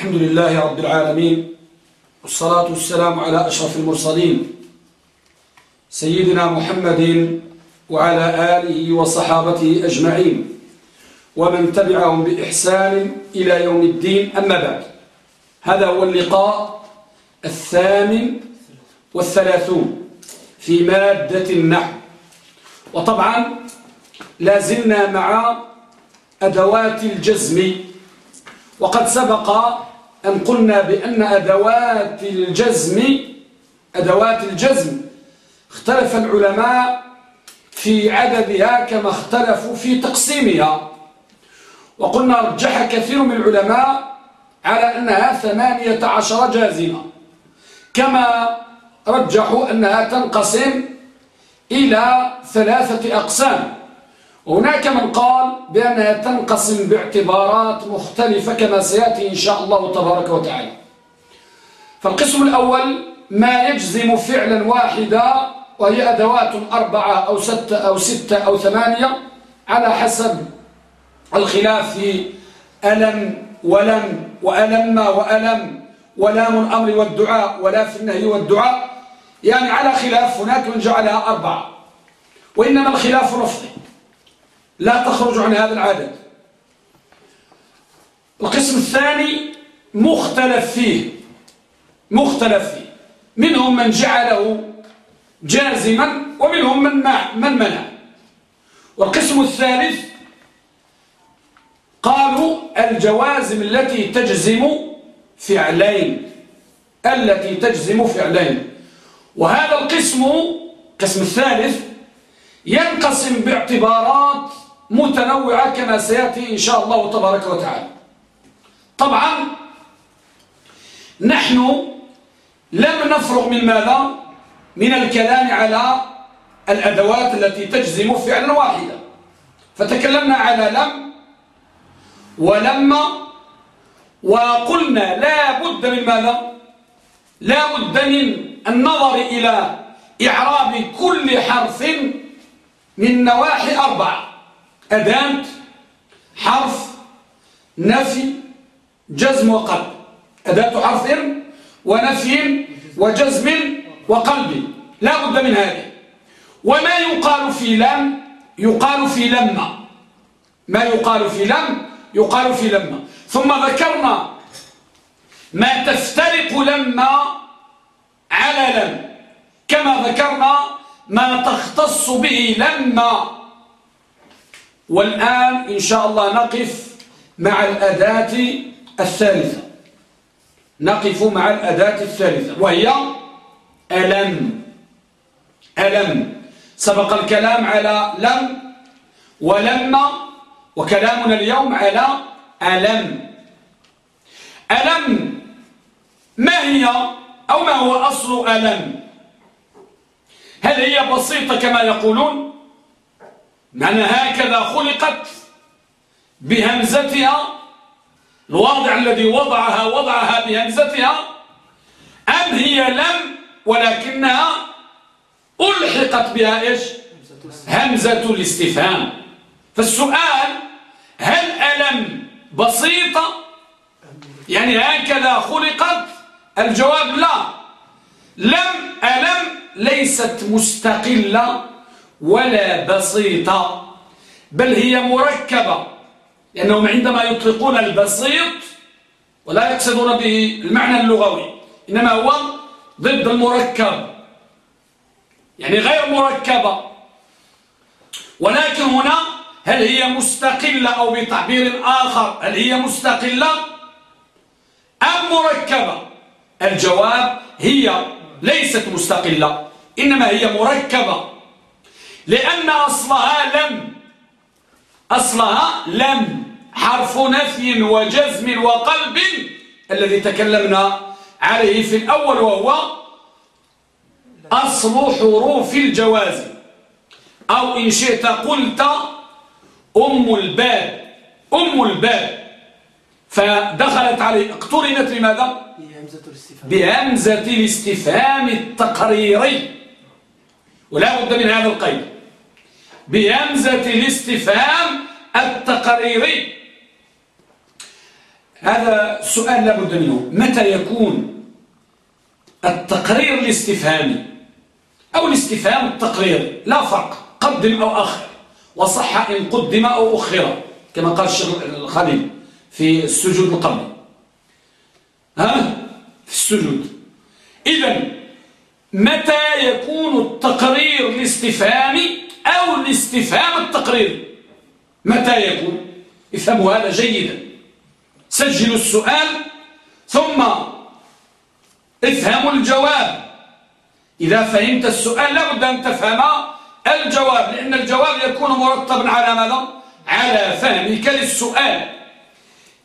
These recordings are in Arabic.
الحمد لله رب العالمين والصلاة والسلام على أشرف المرسلين سيدنا محمد وعلى آله وصحابته أجمعين ومن تبعهم بإحسان إلى يوم الدين أما بعد. هذا هو اللقاء الثامن والثلاثون في مادة النحو. وطبعا لازلنا مع أدوات الجزم وقد سبق أن قلنا بأن أدوات الجزم أدوات الجزم اختلف العلماء في عددها كما اختلفوا في تقسيمها. وقلنا رجح كثير من العلماء على أنها ثمانية عشر جازمة. كما رجحوا أنها تنقسم إلى ثلاثة أقسام. وهناك من قال بأنها تنقسم باعتبارات مختلفة كما سيأتي إن شاء الله تبارك وتعالى. فالقسم الأول ما يجزم فعلا واحدا وهي أدوات أربعة أو ستة أو ستة أو ثمانية على حسب الخلاف في ألم ولم وألم وألم ولام الأمر والدعاء ولا في النهي والدعاء. يعني على خلاف هناك من جعلها أربعة وإنما الخلاف لفظي لا تخرج عن هذا العدد القسم الثاني مختلف فيه. مختلف فيه. منهم من جعله جازما ومنهم من من منع. والقسم الثالث قالوا الجوازم التي تجزم فعلين. التي تجزم فعلين. وهذا القسم القسم الثالث ينقسم باعتبارات متنوعة كما سيأتي إن شاء الله تبارك وتعالى. طبعا نحن لم نفرغ من ماذا؟ من الكلام على الأدوات التي تجزم فعلا واحدا. فتكلمنا على لم ولما وقلنا لا بد من ماذا؟ لا بد من النظر إلى إعراب كل حرف من نواحي أربعة. أداة حرف نفي جزم وقلب. أداة حرف ونفي وجزم وقلب. لا بد من هذه. وما يقال في لم؟ يقال في لما ما يقال في لم؟ يقال في لما ثم ذكرنا ما تفترق لما على لم. كما ذكرنا ما تختص به لما والآن إن شاء الله نقف مع الأداة الثالثة. نقف مع الأداة الثالثة وهي ألم. ألم. سبق الكلام على لم ولما وكلامنا اليوم على ألم. ألم ما هي أو ما هو أصل ألم؟ هل هي بسيطة كما يقولون؟ معنى هكذا خلقت بهمزتها الواضع الذي وضعها وضعها بهمزتها أم هي لم ولكنها ألحقت بها إيش؟ همزة الاستفهام. فالسؤال هل ألم بسيطة يعني هكذا خلقت؟ الجواب لا. لم ألم ليست مستقلة. ولا بسيطة بل هي مركبة لأنهم عندما يطلقون البسيط ولا يقصدون به المعنى اللغوي إنما هو ضد المركب يعني غير مركبة. ولكن هنا هل هي مستقلة أو بتعبير آخر هل هي مستقلة؟ أم مركبة؟ الجواب هي ليست مستقلة إنما هي مركبة. لأن أصلها لم. أصلها لم. حرف نفي وجزم وقلب الذي تكلمنا عليه في الأول وهو أصل حروف الجواز. أو إن شئت قلت أم الباب. أم الباب. فدخلت عليه اقترنت بماذا بهمزة الاستفهام التقريري. ولا بد من هذا القيد. بهمزة الاستفهام التقريري. هذا سؤال لابد منه. متى يكون التقرير الاستفهامي أو الاستفهام التقرير لا فرق قدم أو أخر وصح إن قدم أو أخر كما قال الشيخ الخليل في السجود القبلي. ها؟ في السجود. إذا متى يكون التقرير الاستفهامي أو الاستفهام التقريري متى يكون؟ افهموا هذا جيدا. سجلوا السؤال ثم افهموا الجواب. إذا فهمت السؤال لابد أن تفهم الجواب لأن الجواب يكون مرتبا على ماذا؟ على فهمك للسؤال.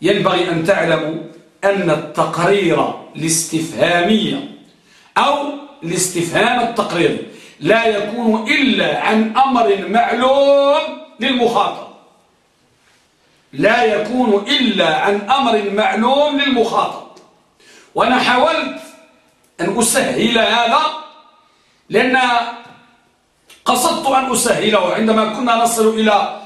ينبغي أن تعلموا أن التقرير الاستفهامي أو الاستفهام التقريري لا يكون إلا عن أمر معلوم للمخاطب. لا يكون إلا عن أمر معلوم للمخاطب. وأنا حاولت أن أسهل هذا لأن قصدت أن أسهله عندما كنا نصل إلى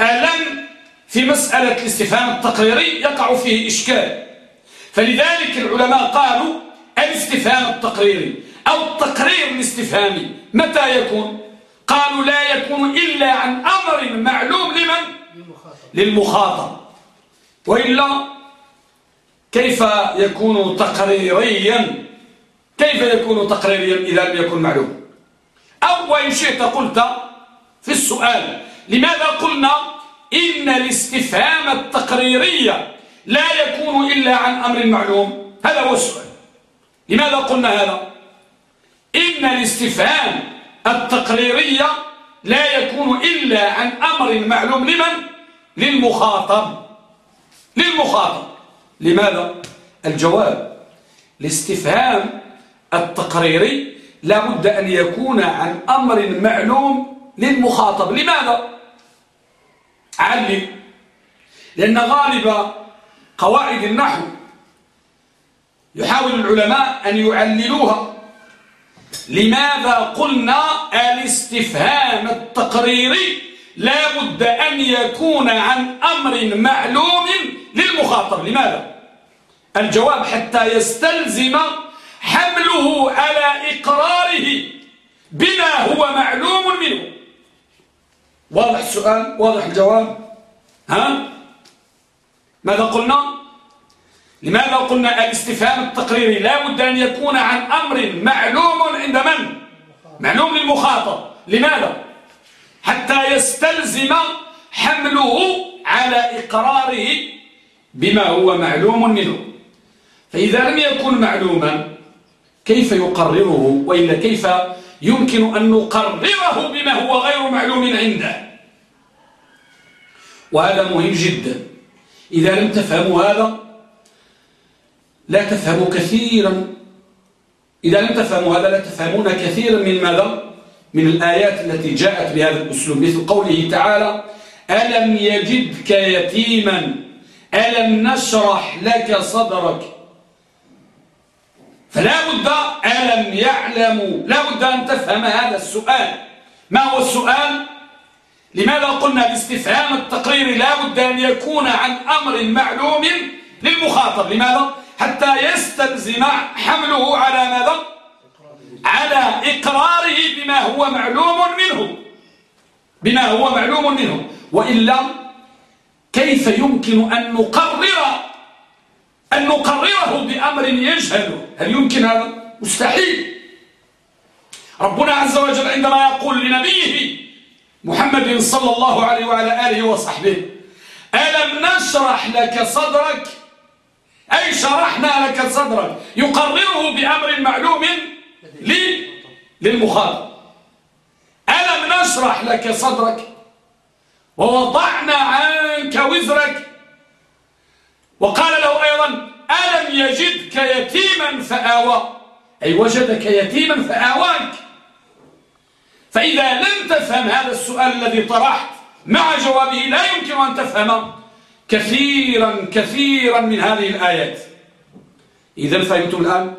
ألم في مسألة الاستفهام التقريري يقع فيه إشكال. فلذلك العلماء قالوا الاستفهام التقريري أو التقرير الاستفهامي متى يكون؟ قالوا لا يكون إلا عن أمر معلوم لمن؟ للمخاطب. وإلا كيف يكون تقريريا؟ كيف يكون تقريريا إذا لم يكن معلوم؟ أو وإن شئت قلت في السؤال لماذا قلنا إن الاستفهام التقريري لا يكون إلا عن أمر معلوم؟ هذا هو السؤال. لماذا قلنا هذا؟ إن الاستفهام التقريري لا يكون إلا عن أمر معلوم لمن؟ للمخاطب. للمخاطب. لماذا؟ الجواب الاستفهام التقريري لابد أن يكون عن أمر معلوم للمخاطب. لماذا؟ علم لأن غالب قواعد النحو يحاول العلماء أن يعللوها. لماذا قلنا الاستفهام التقريري لا بد أن يكون عن أمر معلوم للمخاطب؟ لماذا؟ الجواب حتى يستلزم حمله على إقراره بما هو معلوم منه. واضح السؤال؟ واضح الجواب؟ ها؟ ماذا قلنا؟ لماذا قلنا الاستفهام التقريري لا بد أن يكون عن أمر معلوم عند من؟ معلوم للمخاطب. لماذا؟ حتى يستلزم حمله على إقراره بما هو معلوم منه. فإذا لم يكن معلوما كيف يقرره؟ وإلا كيف يمكن أن نقرره بما هو غير معلوم عنده؟ وهذا مهم جدا. إذا لم تفهموا هذا لا تفهموا كثيرا. إذا لم تفهموا هذا لا تفهمون كثيرا من ماذا؟ من الآيات التي جاءت بهذا الأسلوب. مثل قوله تعالى ألم يجدك يتيما؟ ألم نشرح لك صدرك؟ فلا بد ألم يعلموا؟ لا بد أن تفهم هذا السؤال. ما هو السؤال؟ لماذا قلنا الاستفهام التقريري لا بد أن يكون عن أمر معلوم للمخاطب؟ لماذا؟ حتى يستلزم حمله على ماذا؟ على إقراره بما هو معلوم منه. بما هو معلوم منه. وإلا كيف يمكن أن نقرر أن نقرره بأمر يجهل؟ هل يمكن هذا؟ مستحيل. ربنا عز وجل عندما يقول لنبيه محمد صلى الله عليه وعلى آله وصحبه ألم نشرح لك صدرك؟ أي شرحنا لك صدرك. يقرره بأمر معلوم لي للمخاطب. ألم نشرح لك صدرك؟ ووضعنا عنك وزرك. وقال له أيضا ألم يجدك يتيما فآوى. أي وجدك يتيما فآواك. فإذا لم تفهم هذا السؤال الذي طرحت مع جوابه لا يمكن أن تفهم كثيرا كثيرا من هذه الآيات. إذا فهمتم الآن؟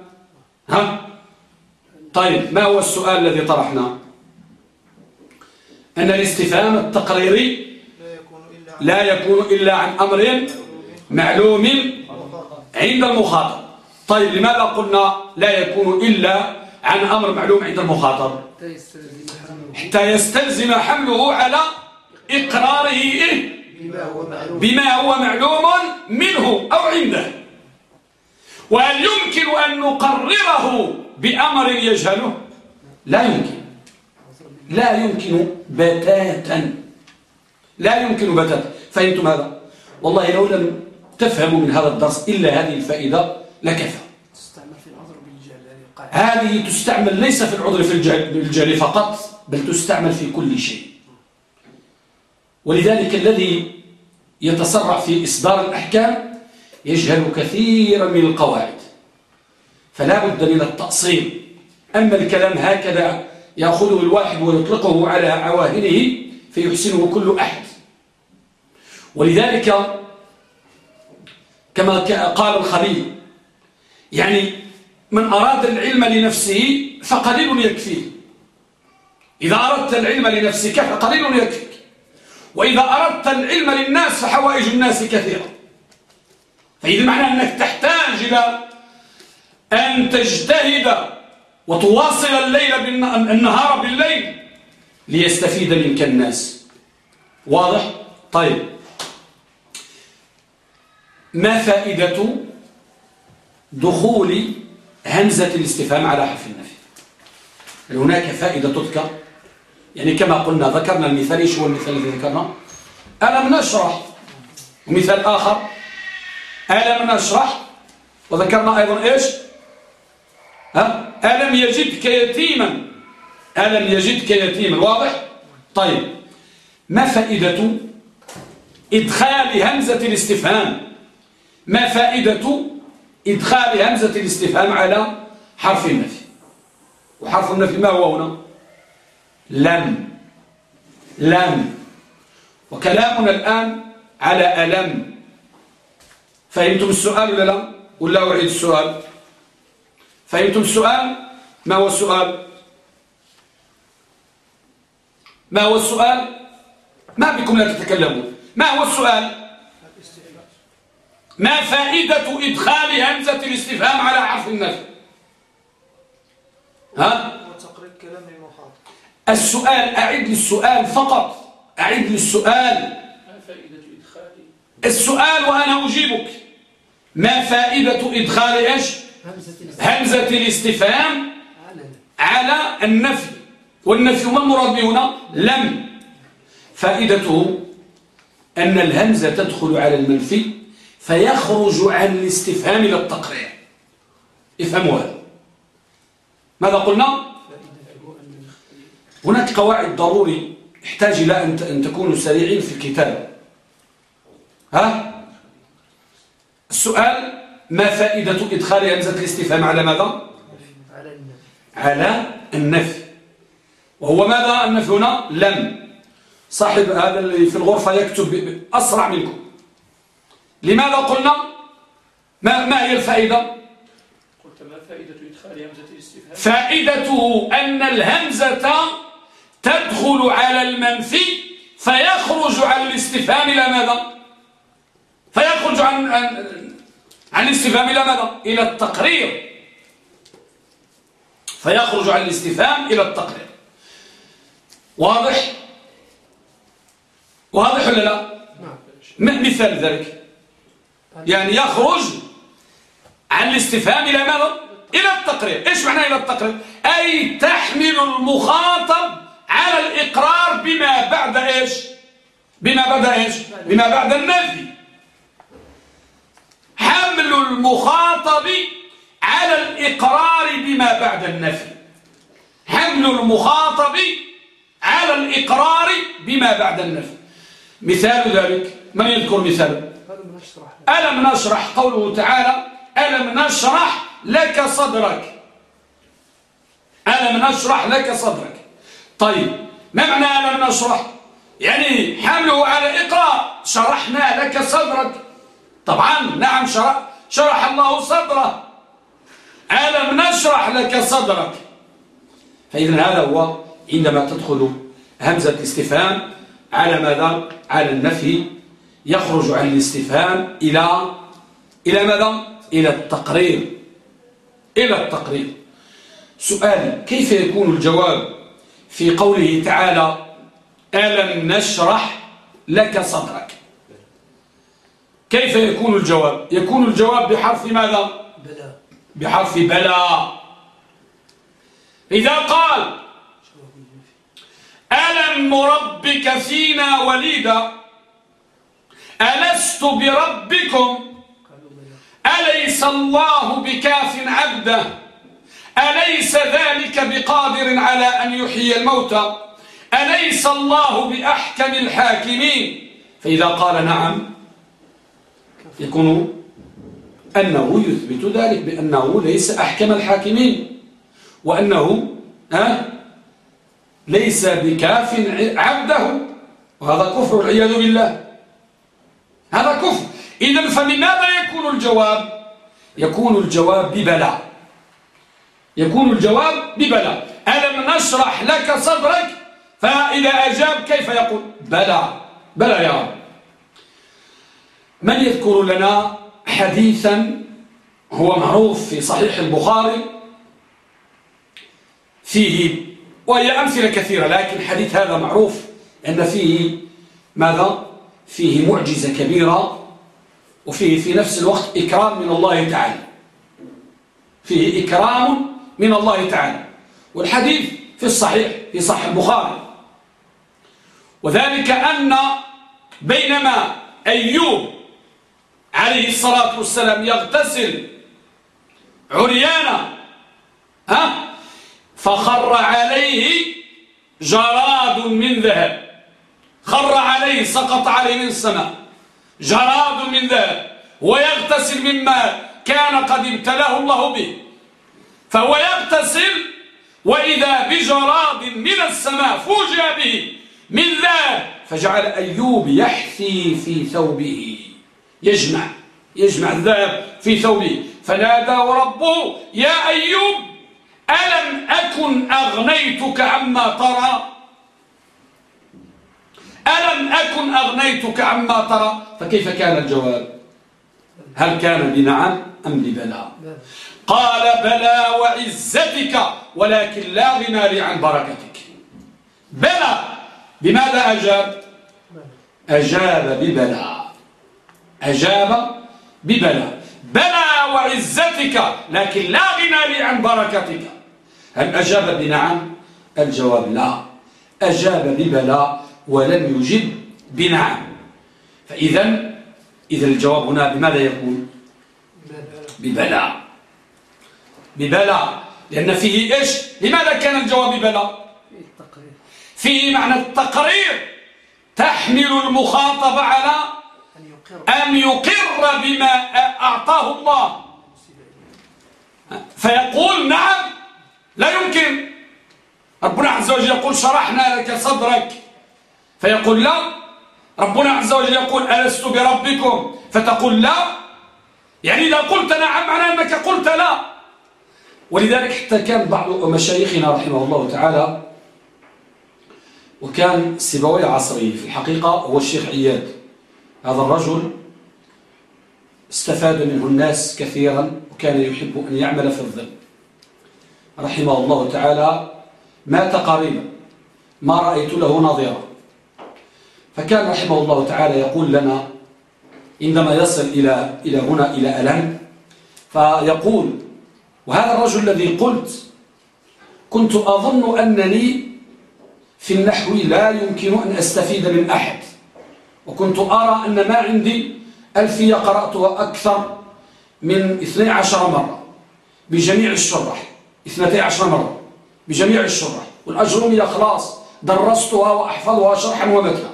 ها؟ طيب ما هو السؤال الذي طرحناه أن الاستفهام التقريري لا يكون إلا عن أمر معلوم عند المخاطب. طيب لماذا قلنا لا يكون إلا عن أمر معلوم عند المخاطب؟ حتى يستلزم حمله على إقراره إيه؟ بما هو معلوم. منه أو عنده. وهل يمكن أن نقرره بأمر يجهله؟ لا يمكن. لا يمكن بتاتا. لا يمكن بتاتا. فهمتم هذا؟ والله لو لم تفهموا من هذا الدرس إلا هذه الفائدة لكفى. تستعمل في العذر بالجهل هذه تستعمل ليس في العذر في الجهل فقط بل تستعمل في كل شيء. ولذلك الذي يتسرع في إصدار الأحكام يجهل كثيرا من القواعد. فلا بد من التأصيل. أما الكلام هكذا يأخذه الواحد ويطلقه على عواهنه فيحسنه كل أحد. ولذلك كما قال الخليل يعني من أراد العلم لنفسه فقليل يكفيه. إذا أردت العلم لنفسك فقليل يكفيك. وإذا أردت العلم للناس فحوائج الناس كثيرة. فإذا معنى أنك تحتاج إلى أن تجتهد وتواصل الليل النهار بالليل ليستفيد منك الناس. واضح؟ طيب. ما فائدة دخول همزة الاستفهام على حرف النفي؟ هل هناك فائدة تذكر؟ يعني كما قلنا ذكرنا المثال إيش هو المثال الذي ذكرنا؟ ألم نشرح؟ ومثال آخر ألم نشرح؟ وذكرنا أيضا إيش؟ ها؟ ألم يجدك يتيما؟ ألم يجدك يتيما؟ واضح؟ طيب. ما فائدة إدخال همزة الاستفهام؟ ما فائدة إدخال همزة الاستفهام على حرف النفي؟ وحرف النفي ما هو هنا؟ لم لم. وكلامنا الآن على ألم. فهمتم السؤال ولا لا؟ ولا أعيد السؤال؟ فهمتم السؤال؟ ما هو السؤال؟ ما هو السؤال؟ ما بكم لا تتكلمون. ما هو السؤال؟ ما فائدة إدخال همزة الاستفهام على حرف النفي؟ ها؟ السؤال أعد لي السؤال فقط. أعد لي السؤال. ما فائدة السؤال وأنا أجيبك. ما فائدة إدخال إيش؟ همزة الاستفهام على النفي. والنفي ما المراد به هنا؟ لم. فائدته أن الهمزة تدخل على المنفي فيخرج عن الاستفهام إلى التقرير افهموا هذا ماذا قلنا؟ هناك قواعد ضروري يحتاج إلى أن تكونوا سريعين في الكتاب ها؟ السؤال ما فائدة إدخال همزة الاستفهام على ماذا؟ على النفي. وهو ماذا؟ النفي هنا لم. صاحب هذا اللي في الغرفة يكتب أسرع منكم. لماذا قلنا؟ ما, ما هي الفائدة؟ قلت ما فائدة إدخال همزة الاستفهام؟ فائدته أن الهمزة تدخل على المنفي فيخرج عن الاستفهام إلى ماذا؟ فيخرج عن عن الاستفهام إلى ماذا؟ إلى التقرير. فيخرج عن الاستفهام إلى التقرير. واضح؟ واضح ولا لا؟ مثال ذلك. يعني يخرج عن الاستفهام إلى ماذا؟ إلى التقرير. إيش معنى إلى التقرير؟ أي تحمل المخاطب على الإقرار بما بعد إيش؟ بما بعد إيش؟ بما بعد النفي. حمل المخاطب على الإقرار بما بعد النفي. حمل المخاطب على الإقرار بما بعد النفي. مثال ذلك من يذكر مثال؟ ألم نشرح قوله تعالى ألم نشرح لك صدرك. ألم نشرح لك صدرك. طيب ما معنى ألم نشرح. يعني حمله على إقرار شرحنا لك صدرك. طبعا نعم شرح, شرح الله صدره. ألم نشرح لك صدرك؟ فإذا هذا هو عندما تدخل همزة الاستفهام على ماذا؟ على النفي. يخرج عن الاستفهام إلى إلى ماذا؟ إلى التقرير. إلى التقرير. سؤال كيف يكون الجواب؟ في قوله تعالى ألم نشرح لك صدرك. كيف يكون الجواب؟ يكون الجواب بحرف ماذا؟ بلا بحرف بلا إذا قال ألم نربك فينا وليدا؟ ألست بربكم؟ أليس الله بكاف عبده؟ أليس ذلك بقادر على أن يحيي الموتى أليس الله بأحكم الحاكمين؟ فإذا قال نعم يكون أنه يثبت ذلك بأنه ليس أحكم الحاكمين وأنه ها ليس بكاف عبده وهذا كفر والعياذ بالله. هذا كفر. إذا فلماذا يكون الجواب؟ يكون الجواب ببلا يكون الجواب ببلا. ألم نشرح لك صدرك؟ فإذا أجاب كيف يقول؟ بلى. بلى يا رب. من يذكر لنا حديثا هو معروف في صحيح البخاري؟ فيه وهي أمثلة كثيرة لكن حديث هذا معروف أن فيه ماذا؟ فيه معجزة كبيرة وفيه في نفس الوقت إكرام من الله تعالى. فيه إكرام من الله تعالى. والحديث في الصحيح في صحيح البخاري. وذلك أن بينما أيوب عليه الصلاة والسلام يغتسل عريانا ها فخر عليه جراد من ذهب. خر عليه سقط عليه من السماء. جراد من ذهب. ويغتسل مما كان قد ابتلاه الله به. فهو يغتسل وإذا بجراد من السماء فوجئ به من ذهب فجعل أيوب يحثي في ثوبه. يجمع يجمع الذهب في ثوبه. فناداه ربه يا أيوب ألم أكن أغنيتك عما ترى؟ ألم أكن أغنيتك عما ترى؟ فكيف كان الجواب؟ هل كان بنعم أم ببلا قال بلى وعزتك ولكن لا غنى لي عن بركتك. بلى بماذا أجاب؟ أجاب ببلى أجاب ببلى بلى وعزتك لكن لا غنى لي عن بركتك. هل أجاب بنعم؟ الجواب لا. أجاب ببلى ولم يجب بنعم. فإذا إذا الجواب هنا بماذا يكون ببلى ببلى لأن فيه إيش؟ لماذا كان الجواب ببلى فيه معنى التقرير. تحمل المخاطب على أن يقر بما أعطاه الله. فيقول نعم لا يمكن. ربنا عز وجل يقول شرحنا لك صدرك. فيقول لا. ربنا عز وجل يقول ألست بربكم؟ فتقول لا. يعني إذا قلت نعم معناه أنك قلت لا. ولذلك حتى كان بعض مشايخنا رحمه الله تعالى وكان سيبوي عصري في الحقيقة هو الشيخ عياد. هذا الرجل استفاد منه الناس كثيرا وكان يحب أن يعمل في الظل. رحمه الله تعالى مات قريبا ما رأيت له نظيرا. فكان رحمه الله تعالى يقول لنا عندما يصل إلى إلى هنا إلى ألم؟ فيقول وهذا الرجل الذي قلت كنت أظن أنني في النحو لا يمكن أن أستفيد من أحد. وكنت أرى أن ما عندي ألفية قرأتها أكثر من 12 مرة بجميع الشرح. 12 مرة بجميع الشرح. والأجرمية خلاص درستها وأحفظها شرحا ومتنا.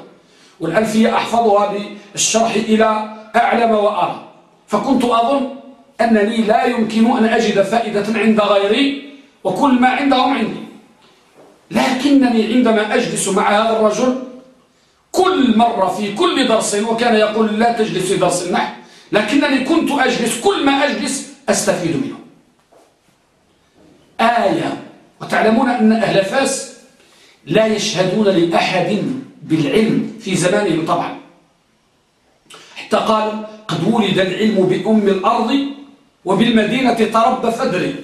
والألفية أحفظها بالشرح إلى أعلم وأرى. فكنت أظن أنني لا يمكن أن أجد فائدة عند غيري وكل ما عندهم عندي. لكنني عندما أجلس مع هذا الرجل كل مرة في كل درس وكان يقول لا تجلس في درس النحو لكنني كنت أجلس كل ما أجلس أستفيد منه. آية. وتعلمون أن أهل فاس لا يشهدون لأحد بالعلم في زمانهم طبعا. حتى قال قد ولد العلم بأم الأرض وبالمدينة تربى فدري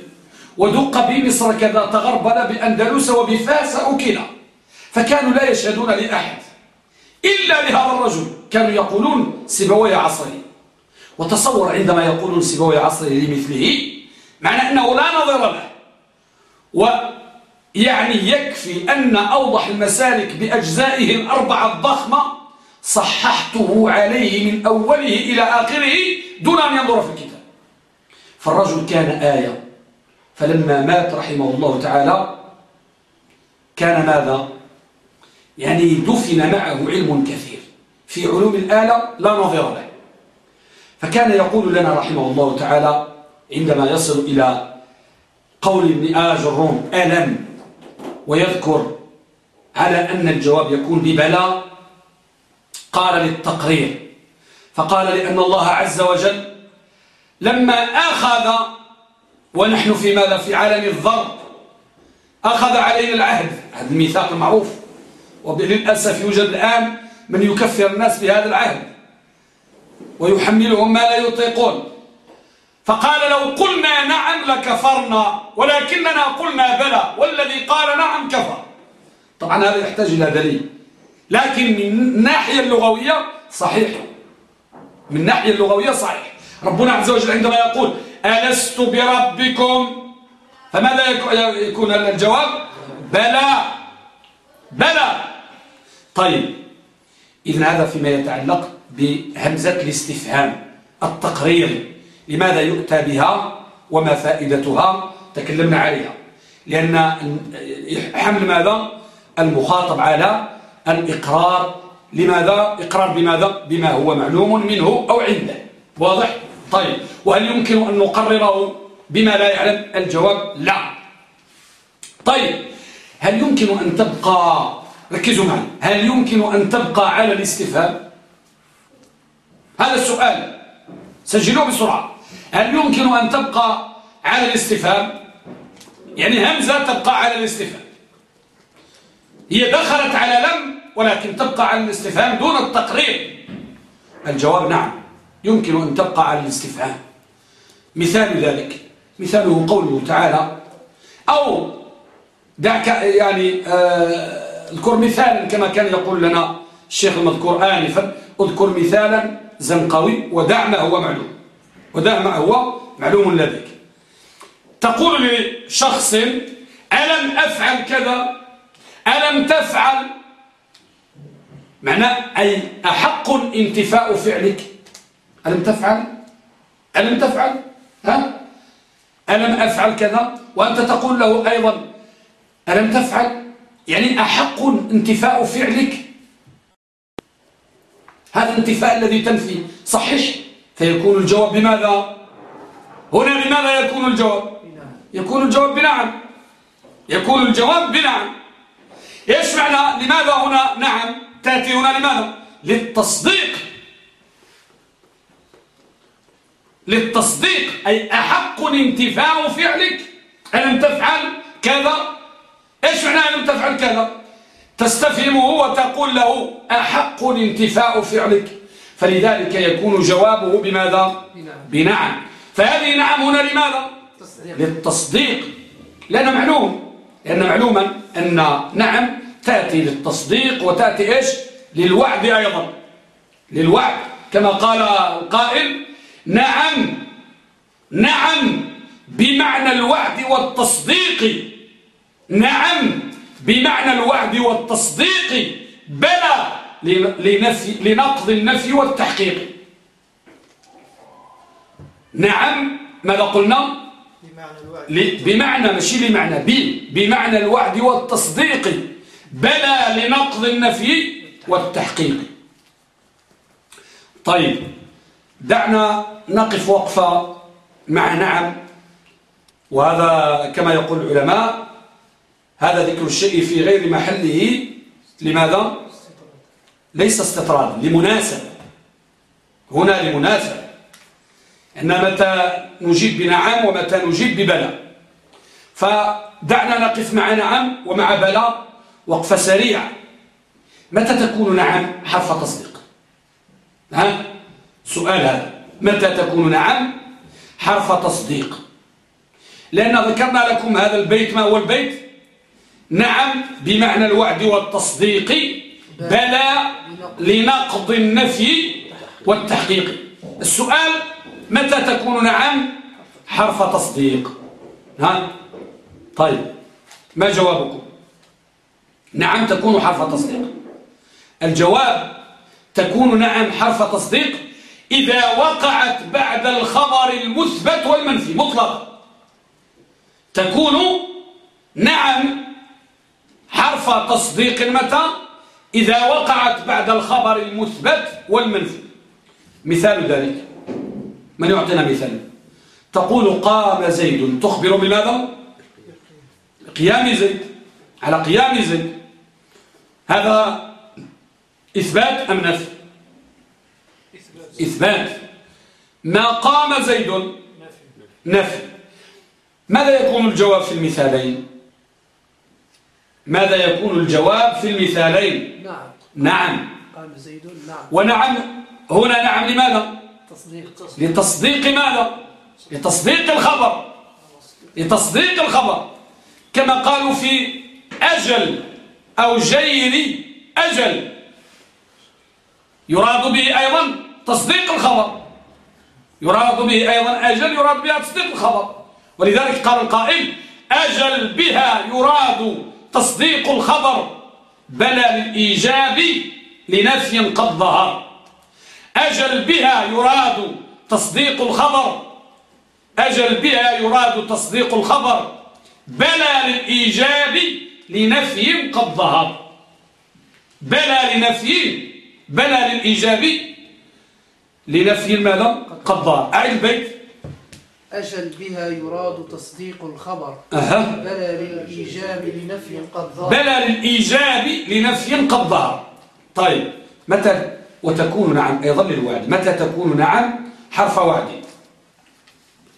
ودق بمصر كذا تغربل بأندلس وبفاس أكلا فكانوا لا يشهدون لأحد إلا لهذا الرجل. كانوا يقولون سبوي عصره وتصور عندما يقولون سبوي عصره لمثله معنى أنه لا نظر له ويعني يكفي أن أوضح المسالك بأجزائه الأربعة الضخمة صححته عليه من أوله إلى آخره دون أن ينظر في الكتاب. فالرجل كان آية. فلما مات رحمه الله تعالى كان ماذا؟ يعني دفن معه علم كثير. في علوم الآلة لا نظير له. فكان يقول لنا رحمه الله تعالى عندما يصل إلى قول ابن آج الروم ألم؟ ويذكر على أن الجواب يكون ببلا قال للتقرير. فقال لأن الله عز وجل لما أخذ ونحن في ماذا؟ في عالم الضرب. أخذ علينا العهد. هذا الميثاق المعروف. وللأسف يوجد الآن من يكفر الناس بهذا العهد. ويحملهم ما لا يطيقون. فقال لو قلنا نعم لكفرنا ولكننا قلنا بلى. والذي قال نعم كفر. طبعا هذا يحتاج إلى دليل. لكن من الناحية اللغوية صحيح. من الناحية اللغوية صحيح. ربنا عز وجل عندما يقول ألست بربكم؟ فماذا يكون الجواب؟ بلى. بلى. طيب إذن هذا فيما يتعلق بهمزة الاستفهام التقرير. لماذا يؤتى بها؟ وما فائدتها؟ تكلمنا عليها. لأن حمل ماذا؟ المخاطب على الإقرار. لماذا؟ إقرار بماذا؟ بما هو معلوم منه أو عنده. واضح؟ طيب وهل يمكن أن نقرره بما لا يعلم؟ الجواب لا. طيب هل يمكن أن تبقى ركزوا معي هل يمكن أن تبقى على الاستفهام؟ هذا السؤال. سجلوه بسرعة. هل يمكن أن تبقى على الاستفهام؟ يعني همزة تبقى على الاستفهام. هي دخلت على لم ولكن تبقى على الاستفهام دون التقرير. الجواب نعم. يمكن أن تبقى على الاستفهام. مثال ذلك مثاله قوله تعالى أو دعك يعني آه، اذكر مثالا كما كان يقول لنا الشيخ المذكور آنفا اذكر مثالا زنقوي ودع ما هو معلوم. ودع ما هو معلوم لديك. تقول لشخص ألم أفعل كذا؟ ألم تفعل؟ معنى أي أحق انتفاء فعلك؟ ألم تفعل؟ ألم تفعل؟ ها؟ ألم أفعل كذا؟ وأنت تقول له أيضا ألم تفعل؟ يعني أحق انتفاء فعلك؟ هذا الانتفاء الذي تنفي صحش فيكون الجواب بماذا؟ هنا لماذا يكون الجواب؟ يكون الجواب بنعم. يكون الجواب بنعم. إيش معنى لماذا هنا نعم؟ تأتي هنا لماذا؟ للتصديق. للتصديق. أي أحق انتفاع فعلك. ألم تفعل كذا؟ إيش معنى ألم تفعل كذا؟ تستفهمه وتقول له أحق انتفاع فعلك. فلذلك يكون جوابه بماذا؟ بنعم. فهذه نعم هنا لماذا؟ للتصديق. لأن معلوم لأن معلوما أن نعم تأتي للتصديق وتأتي إيش؟ للوعد أيضا. للوعد. كما قال القائل نعم نعم بمعنى الوعد والتصديق. نعم بمعنى الوعد والتصديق. بلى لنفي لنقض النفي والتحقيق. نعم ماذا قلنا؟ بمعنى الوعد. بمعنى ماشي لمعنى. بي بمعنى الوعد والتصديق. بلى لنقض النفي والتحقيق. طيب دعنا نقف وقفة مع نعم. وهذا كما يقول العلماء هذا ذكر الشيء في غير محله. لماذا؟ ليس استطراد لمناسبة. هنا لمناسبة. أن متى نجيب بنعم ومتى نجيب ببلا فدعنا نقف مع نعم ومع بلا وقفة سريعة. متى تكون نعم؟ حرف تصديق. ها؟ سؤال هذا متى تكون نعم؟ حرف تصديق. لأن ذكرنا لكم هذا البيت ما هو البيت؟ نعم بمعنى الوعد والتصديق بلى لنقض النفي والتحقيق. السؤال متى تكون نعم؟ حرف تصديق. ها؟ طيب ما جوابكم؟ نعم تكون حرف تصديق. الجواب تكون نعم حرف تصديق إذا وقعت بعد الخبر المثبت والمنفي مطلقا. تكون نعم حرف تصديق متى إذا وقعت بعد الخبر المثبت والمنفي. مثال ذلك. من يعطينا مثال؟ تقول قام زيد. تخبر بماذا؟ قيام زيد. على قيام زيد. هذا إثبات أم نفي؟ إثبات. ما قام زيد؟ نفي. ماذا يكون الجواب في المثالين؟ ماذا يكون الجواب في المثالين؟ نعم. نعم. قام زيد نعم. ونعم. هنا نعم لماذا؟ تصديق. لتصديق ماذا؟ لتصديق الخبر. لتصديق الخبر. كما قالوا في أجل أو جير أجل. يراد به أيضا تصديق الخبر. يراد به أيضا أجل يراد بها تصديق الخبر. ولذلك قال القائل أجل بها يراد تصديق الخبر. بلى للإيجاب لنفي قد ظهر. أجل بها يراد تصديق الخبر. أجل بها يراد تصديق الخبر. بلى للإيجاب لنفي قد ظهر. بلى لنفي بلى للإيجاب لنفي ماذا ظهر أعيد البيت؟ أجل بها يراد تصديق الخبر. أها. بلى للإيجاب لنفي قد ظهر بلى للإيجاب لنفي قد ظهر طيب متى وتكون نعم أيضا للوعد. متى تكون نعم؟ حرف وعد.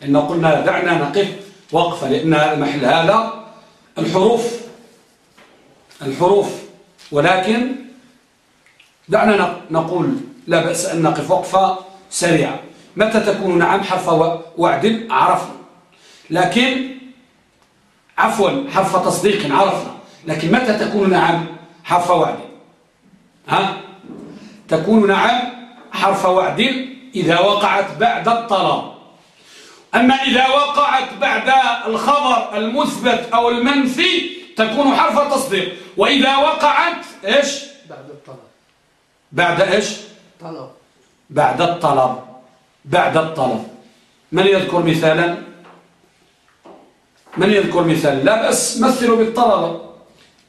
إن قلنا دعنا نقف وقفة لأن المحل هذا الحروف الحروف. ولكن دعنا نقول لا بأس أن نقف. وقفة سريعة. متى تكون نعم حرف وعد. عرفنا. لكن عفوا حرف تصديق. عرفنا. لكن متى تكون نعم حرف وعد. ها؟ تكون نعم حرف وعد. إذا وقعت بعد الطلب. أما إذا وقعت بعد الخبر المثبت أو المنفي تكون حرف تصديق. وإذا وقعت إيش؟ بعد الطلب. بعد إيش؟ طلب بعد الطلب بعد الطلب. من يذكر مثالا؟ من يذكر مثالا لا بأس مثلوا بالطلبة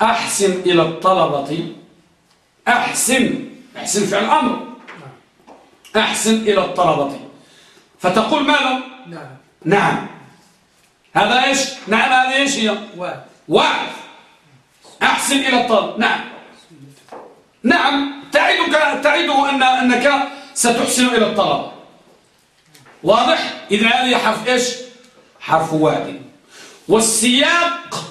أحسن إلى الطلبة. أحسن أحسن فعل أمر أحسن إلى الطلبة. فتقول ماذا؟ نعم. نعم. هذا إيش؟ نعم هذه إيش هي؟ وعد أحسن إلى الطلب. نعم. نعم تعدك تعده أن أنك ستحسن إلى الطلب. واضح؟ إذا هذه حرف إيش؟ حرف وعد والسياق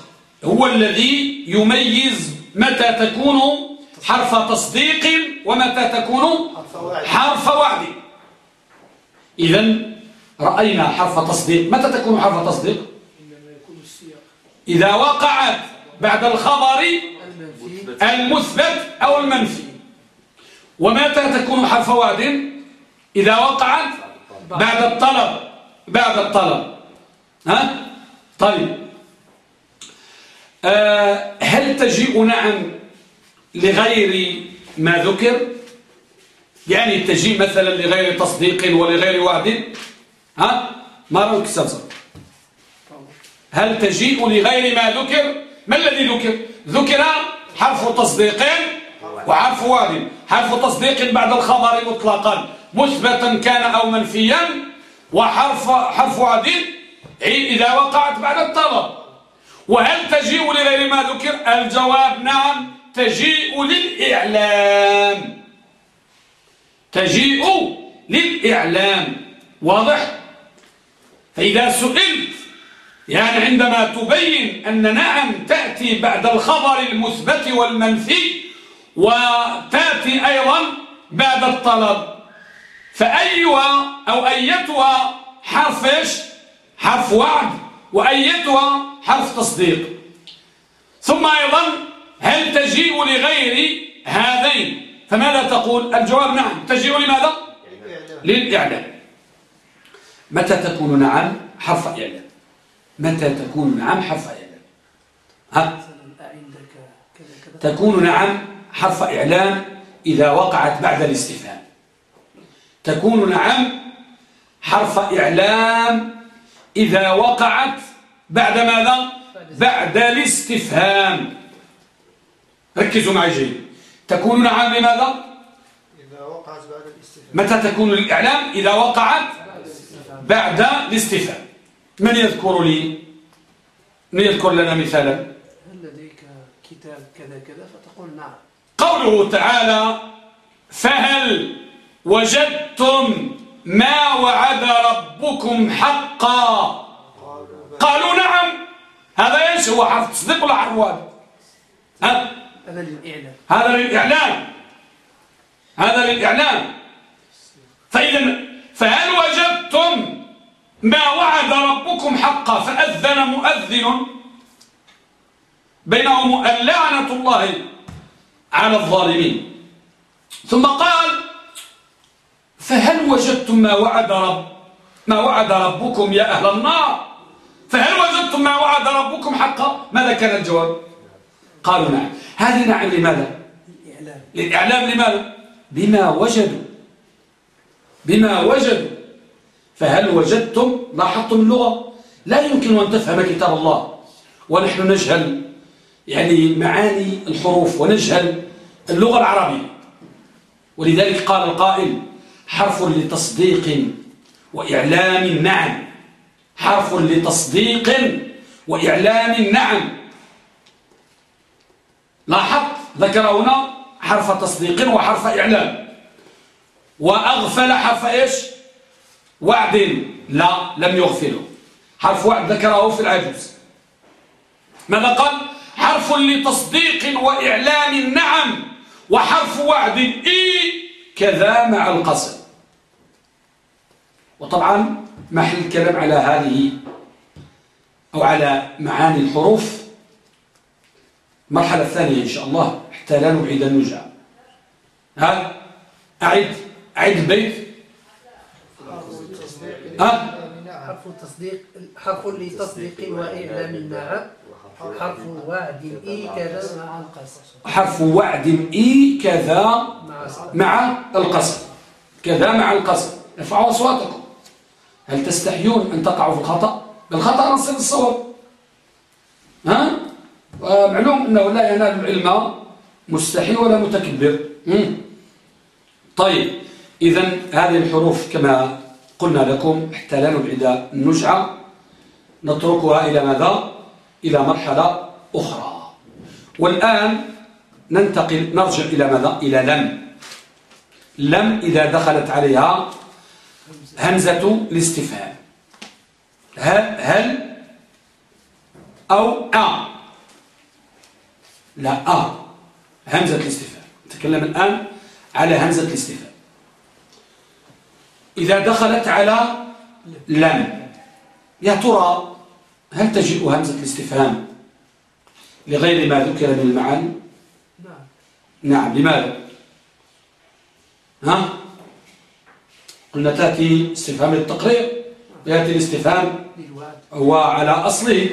هو الذي يميز متى تكون حرف تصديق ومتى تكون حرف وعد. إذا رأينا حرف تصديق. متى تكون حرف تصديق؟ إذا وقعت بعد الخبر المثبت أو المنفي. ومتى تكون حرف وعد إذا وقعت بعد الطلب بعد الطلب. ها؟ طيب. آه هل تجيء نعم لغير ما ذكر؟ يعني تجيء مثلا لغير تصديق ولغير وعد ها؟ رأيك أستاذ هل تجيء لغير ما ذكر؟ ما الذي ذكر؟ ذكر حرف تصديق وحرف وعد حرف تصديق بعد الخبر مطلقا. مثبتا كان أو منفيا. وحرف حرف وعد إذا وقعت بعد الطلب. وهل تجيء لغير ما ذكر؟ الجواب نعم. تجيء للإعلام. تجيء للإعلام. واضح؟ فإذا سئلت يعني عندما تبين أن نعم تأتي بعد الخبر المثبت والمنفي وتأتي أيضا بعد الطلب فأيها أو أيتها حرف إيش؟ حرف وعد وأيتها حرف تصديق. ثم أيضا هل تجيء لغير هذين؟ فماذا تقول؟ الجواب نعم. تجيء لماذا؟ للإعلام. متى تكون نعم؟ حرف إعلام. متى تكون نعم حرف إعلام ها؟ تكون نعم حرف إعلام إذا وقعت بعد الاستفهام. تكون نعم حرف إعلام إذا وقعت بعد ماذا؟ بعد الاستفهام. ركزوا معي جيد. تكون نعم لماذا؟ إذا وقعت بعد الاستفهام. متى تكون الإعلام إذا وقعت بعد الاستفهام. من يذكر لي؟ من يذكر لنا مثالا؟ هل لديك كتاب كذا كذا؟ فتقول نعم. قوله تعالى فهل وجدتم ما وعد ربكم حقا؟ قالوا نعم. هذا إيش هو حرف تصديق ولا حرف وعد هذا للإعلام. هذا للإعلام. هذا للإعلام. فإذا فهل وجدتم ما وعد ربكم حقا فأذن مؤذن بينهم اللعنة الله على الظالمين. ثم قال فهل وجدتم ما وعد رب ما وعد ربكم يا أهل النار؟ فهل وجدتم ما وعد ربكم حقا؟ ماذا كان الجواب؟ قالوا نعم. هذه نعم لماذا؟ للإعلام لماذا؟ بما وجدوا. بما وجدوا. فهل وجدتم لاحظتم اللغة؟ لا يمكن أن تفهم كتاب الله. ونحن نجهل يعني معاني الحروف ونجهل اللغة العربية. ولذلك قال القائل حرف لتصديق وإعلام نعم. حرف لتصديق وإعلام نعم. لاحظت؟ ذكر هنا حرف تصديق وحرف إعلام. وأغفل حرف إيش؟ وعد لا لم يغفله. حرف وعد ذكره في العجوز. ماذا قال؟ حرف لتصديق وإعلام نعم وحرف وعد إي كذا مع القصر. وطبعا محل الكلام على هذه أو على معاني الحروف. المرحلة الثانية إن شاء الله حتى لا نبعد ها؟ أعد أعد البيت. ها؟ حرف تصديق حرف لتصديق وإعلام نعم حرف وعد إي كذا مع القصر حرف وعد إي كذا مع القصر كذا مع القصر ارفعوا أصواتكم. هل تستحيون أن تقعوا في الخطأ؟ بالخطأ نصير الصواب. ها؟ ومعلوم أنه لا ينال العلم مستحي ولا متكبر. مم. طيب إذا هذه الحروف كما قلنا لكم حتى لا نبعد النجعة نتركها إلى ماذا؟ إلى مرحلة أخرى. والآن ننتقل نرجع إلى ماذا؟ إلى لم. لم إذا دخلت عليها همزة الاستفهام. هل, هل أو أ؟ لا أ. همزة الاستفهام. نتكلم الآن على همزة الاستفهام. إذا دخلت على لم يا ترى هل تجيء همزة الاستفهام لغير ما ذكر من المعاني؟ نعم. نعم لماذا؟ ها؟ قلنا تأتي استفهام للتقرير يأتي الاستفهام هو على أصله.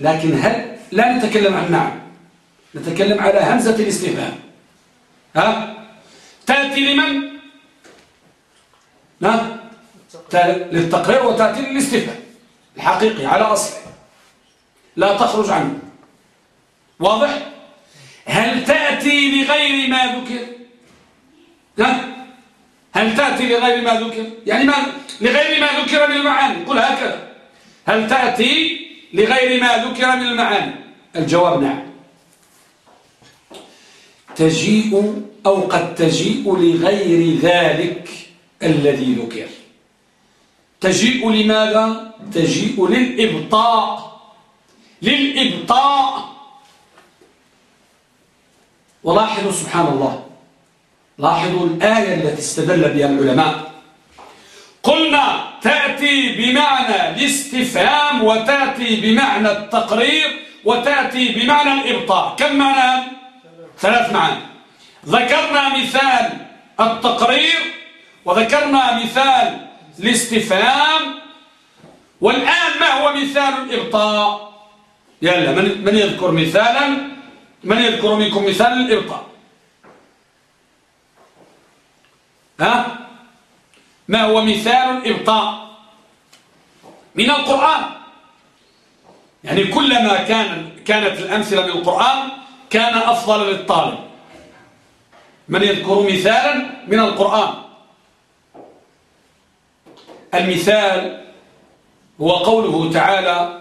لكن هل لا نتكلم عن نعم نتكلم على همزة الاستفهام. ها؟ تأتي لمن؟ تا- للتقرير وتأتي للاستفهام الحقيقي على أصله. لا تخرج عنه. واضح؟ هل تأتي لغير ما ذكر؟ ها هل تأتي لغير ما ذكر؟ يعني ما لغير ما ذكر من المعاني. قل هكذا. هل تأتي لغير ما ذكر من المعاني؟ الجواب نعم. تجيء أو قد تجيء لغير ذلك. الذي ذكر. تجيء لماذا؟ تجيء للإبطاء. للإبطاء. ولاحظوا سبحان الله. لاحظوا الآية التي استدل بها العلماء. قلنا تأتي بمعنى الاستفهام وتأتي بمعنى التقرير وتأتي بمعنى الإبطاء. كم معنى؟ ثلاث معاني ذكرنا مثال التقرير وذكرنا مثال الاستفهام والآن ما هو مثال الإبطاء؟ يلا من, من يذكر مثالا؟ من يذكر منكم مثال الإبطاء؟ ها؟ ما هو مثال الإبطاء؟ من القرآن. يعني كلما كان كانت الأمثلة من القرآن كان أفضل للطالب. من يذكر مثالا؟ من القرآن. المثال هو قوله تعالى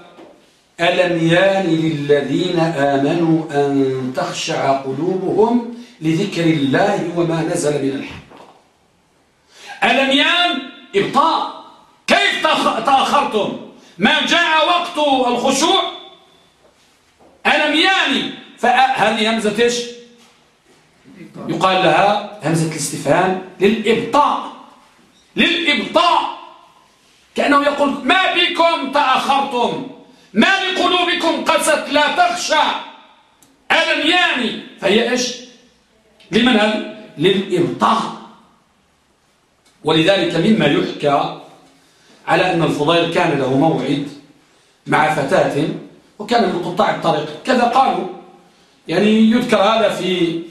ألم يان للذين آمنوا أن تخشع قلوبهم لذكر الله وما نزل من الحق؟ ألم يان؟ إبطاء كيف تأخرتم؟ ما جاء وقت الخشوع؟ ألم ياني فهذه همزة إيش؟ يقال لها همزة الاستفهام للإبطاء للإبطاء كأنه يقول ما بكم تأخرتم؟ ما لقلوبكم قست؟ لا تخشى. ألم ياني فهي إيش؟ لمن هذا للإبطاء ولذلك مما يحكى على أن الفضيل كان له موعد مع فتاة وكان من قطاع الطريق. كذا قالوا. يعني يذكر هذا في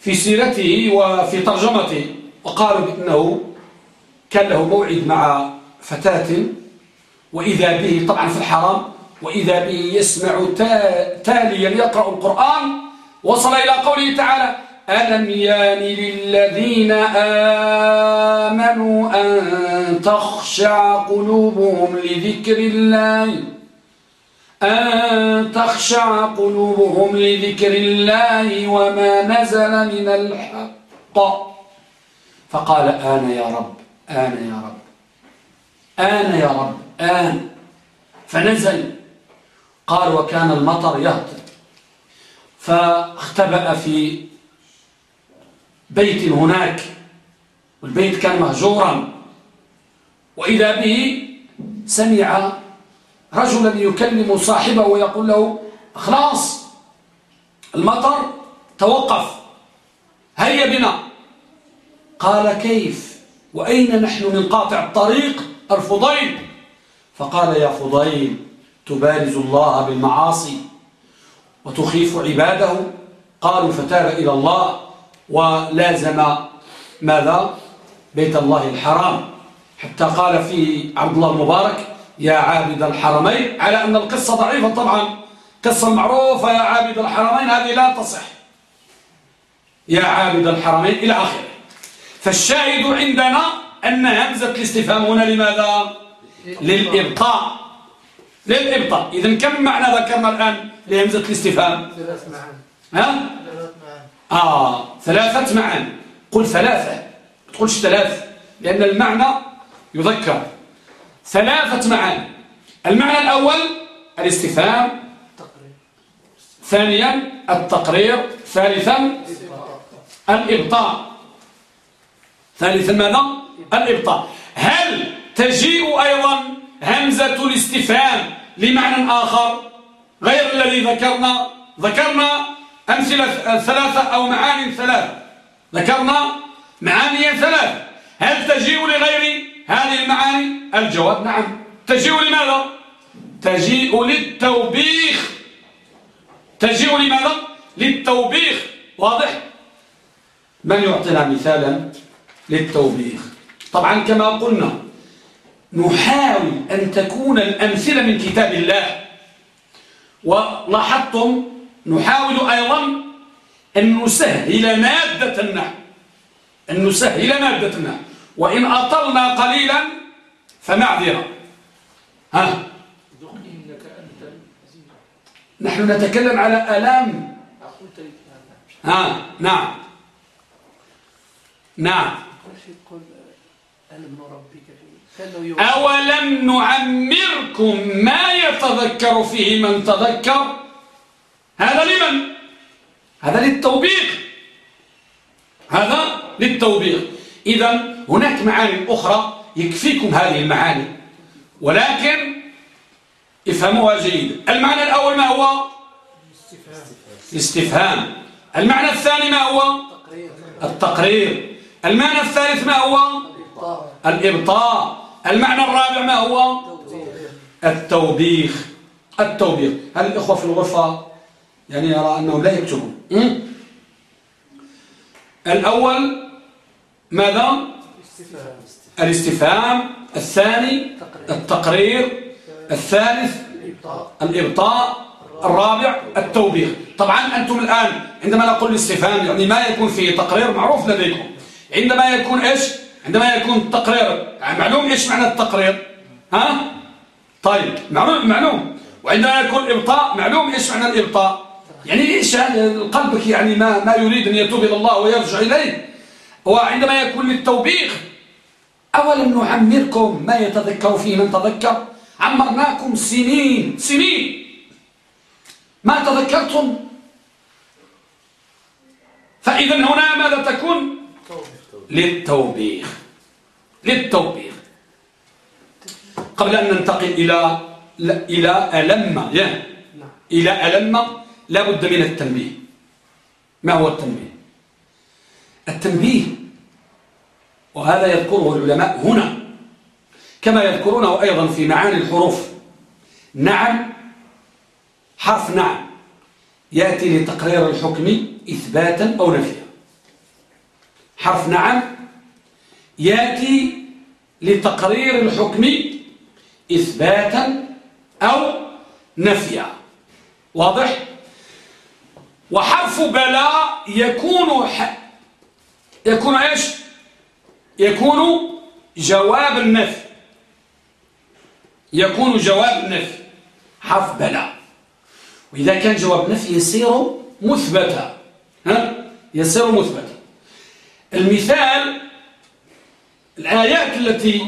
في سيرته وفي ترجمته. وقالوا بأنه كان له موعد مع فتاة وإذا به طبعا في الحرام وإذا به يسمع تاليا يقرأ القرآن وصل إلى قوله تعالى ألم يان للذين آمنوا أن تخشع قلوبهم لذكر الله؟ أن تخشع قلوبهم لذكر الله وما نزل من الحق؟ فقال آن يا رب. آن يا رب. آن يا رب. آن. فنزل. قال وكان المطر يهطل. فاختبأ في بيت هناك. والبيت كان مهجورا. وإذا به سمع رجلا يكلم صاحبه ويقول له خلاص المطر توقف. هيا بنا. قال كيف؟ وأين نحن من قاطع الطريق؟ الفضيل. فقال يا فضيل تبارز الله بالمعاصي وتخيف عباده؟ قالوا فتاب إلى الله ولازم ماذا؟ بيت الله الحرام. حتى قال في عبد الله المبارك يا عابد الحرمين. على أن القصة ضعيفة طبعا. قصة معروفة يا عابد الحرمين هذه لا تصح. يا عابد الحرمين إلى آخره. فالشاهد عندنا أن همزة الاستفهام هنا لماذا؟ للإبطاء للإبطاء إذا كم معنى ذكرنا الآن لهمزة الاستفهام؟ ثلاث معاني. ها؟ آه ثلاثة معاني. قل ثلاثة. تقولش ثلاث لأن المعنى يذكر. ثلاثة معاني. المعنى الأول الاستفهام. ثانيا التقرير. ثالثا الإبطاء ثالثا ماذا؟ الإبطاء هل تجيء أيضا همزة الاستفهام لمعنى آخر؟ غير الذي ذكرنا. ذكرنا أمثلة ثلاثة أو معاني ثلاثة. ذكرنا معاني ثلاثة. هل تجيء لغير هذه المعاني؟ الجواب نعم. تجيء لماذا؟ تجيء للتوبيخ. تجيء لماذا؟ للتوبيخ. واضح؟ من يعطينا مثالا؟ للتوبيخ. طبعا كما قلنا نحاول أن تكون الأمثلة من كتاب الله. ولاحظتم نحاول أيضا أن نسهل مادة النحو. أن نسهل مادة النحو. وإن أطلنا قليلا فمعذرة ها؟ نحن نتكلم على ألام. ها؟ نعم. نعم. أولم نعمركم ما يتذكر فيه من تذكر؟ هذا لمن؟ هذا للتوبيخ. هذا للتوبيخ. إذا هناك معاني أخرى يكفيكم هذه المعاني. ولكن افهموها جيدا المعنى الأول ما هو؟ الاستفهام. المعنى الثاني ما هو؟ التقرير. المعنى الثالث ما هو؟ الإبطاء. المعنى الرابع ما هو؟ التوبيخ. التوبيخ. هل الإخوة في الغرفة يعني يرى أنهم لا يكتبون؟ الأول ماذا؟ الاستفهام. الثاني التقرير. الثالث الإبطاء. الرابع التوبيخ. طبعا أنتم الآن عندما نقول الاستفهام يعني ما يكون فيه تقرير معروف لديكم. عندما يكون إيش؟ عندما يكون التقرير يعني معلوم إيش معنى التقرير؟ ها؟ طيب معلوم معلوم. وعندما يكون الإبطاء معلوم إيش معنى الإبطاء؟ يعني إيش قلبك يعني ما ما يريد أن يتوب إلى الله ويرجع إليه. وعندما يكون للتوبيخ أولم نعمركم ما يتذكر فيه من تذكر؟ عمرناكم سنين سنين. ما تذكرتم؟ فإذا هنا ماذا تكون؟ للتوبيخ. للتوبيخ. قبل أن ننتقل إلى إلى ألم. إلى ألم لا بد من التنبيه. ما هو التنبيه؟ التنبيه وهذا يذكره العلماء هنا كما يذكرونه أيضا في معاني الحروف. نعم حرف نعم يأتي لتقرير الحكم إثباتا أو نفيا. حرف نعم يأتي لتقرير الحكم إثباتا أو نفيا. واضح؟ وحرف بلاء يكون ح... يكون إيش؟ يكون جواب النفي. يكون جواب النفي. حرف بلاء وإذا كان جواب النفي يصير مثبتا. ها؟ يصير مثبتا. المثال الآيات التي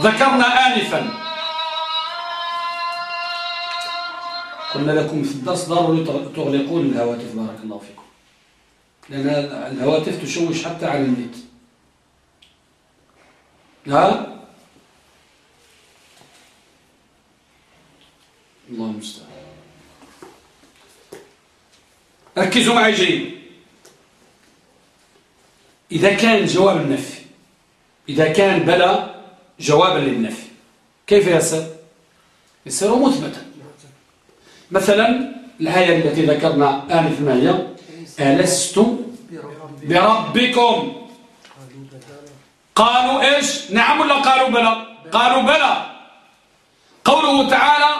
ذكرنا آنفا. قلنا لكم في الدرس ضروري تغلقون الهواتف بارك الله فيكم. لأن الهواتف تشوش حتى على النت. ها؟ الله المستعان. ركزوا معي جيد. إذا كان جواب النفي. إذا كان بلا جوابا للنفي. كيف يصير؟ يصير مثبتا. مثلا الآية التي ذكرنا آنف ما هي؟ ألستم بربكم. قالوا إيش؟ نعم ولا قالوا بلى؟ قالوا بلى. قوله تعالى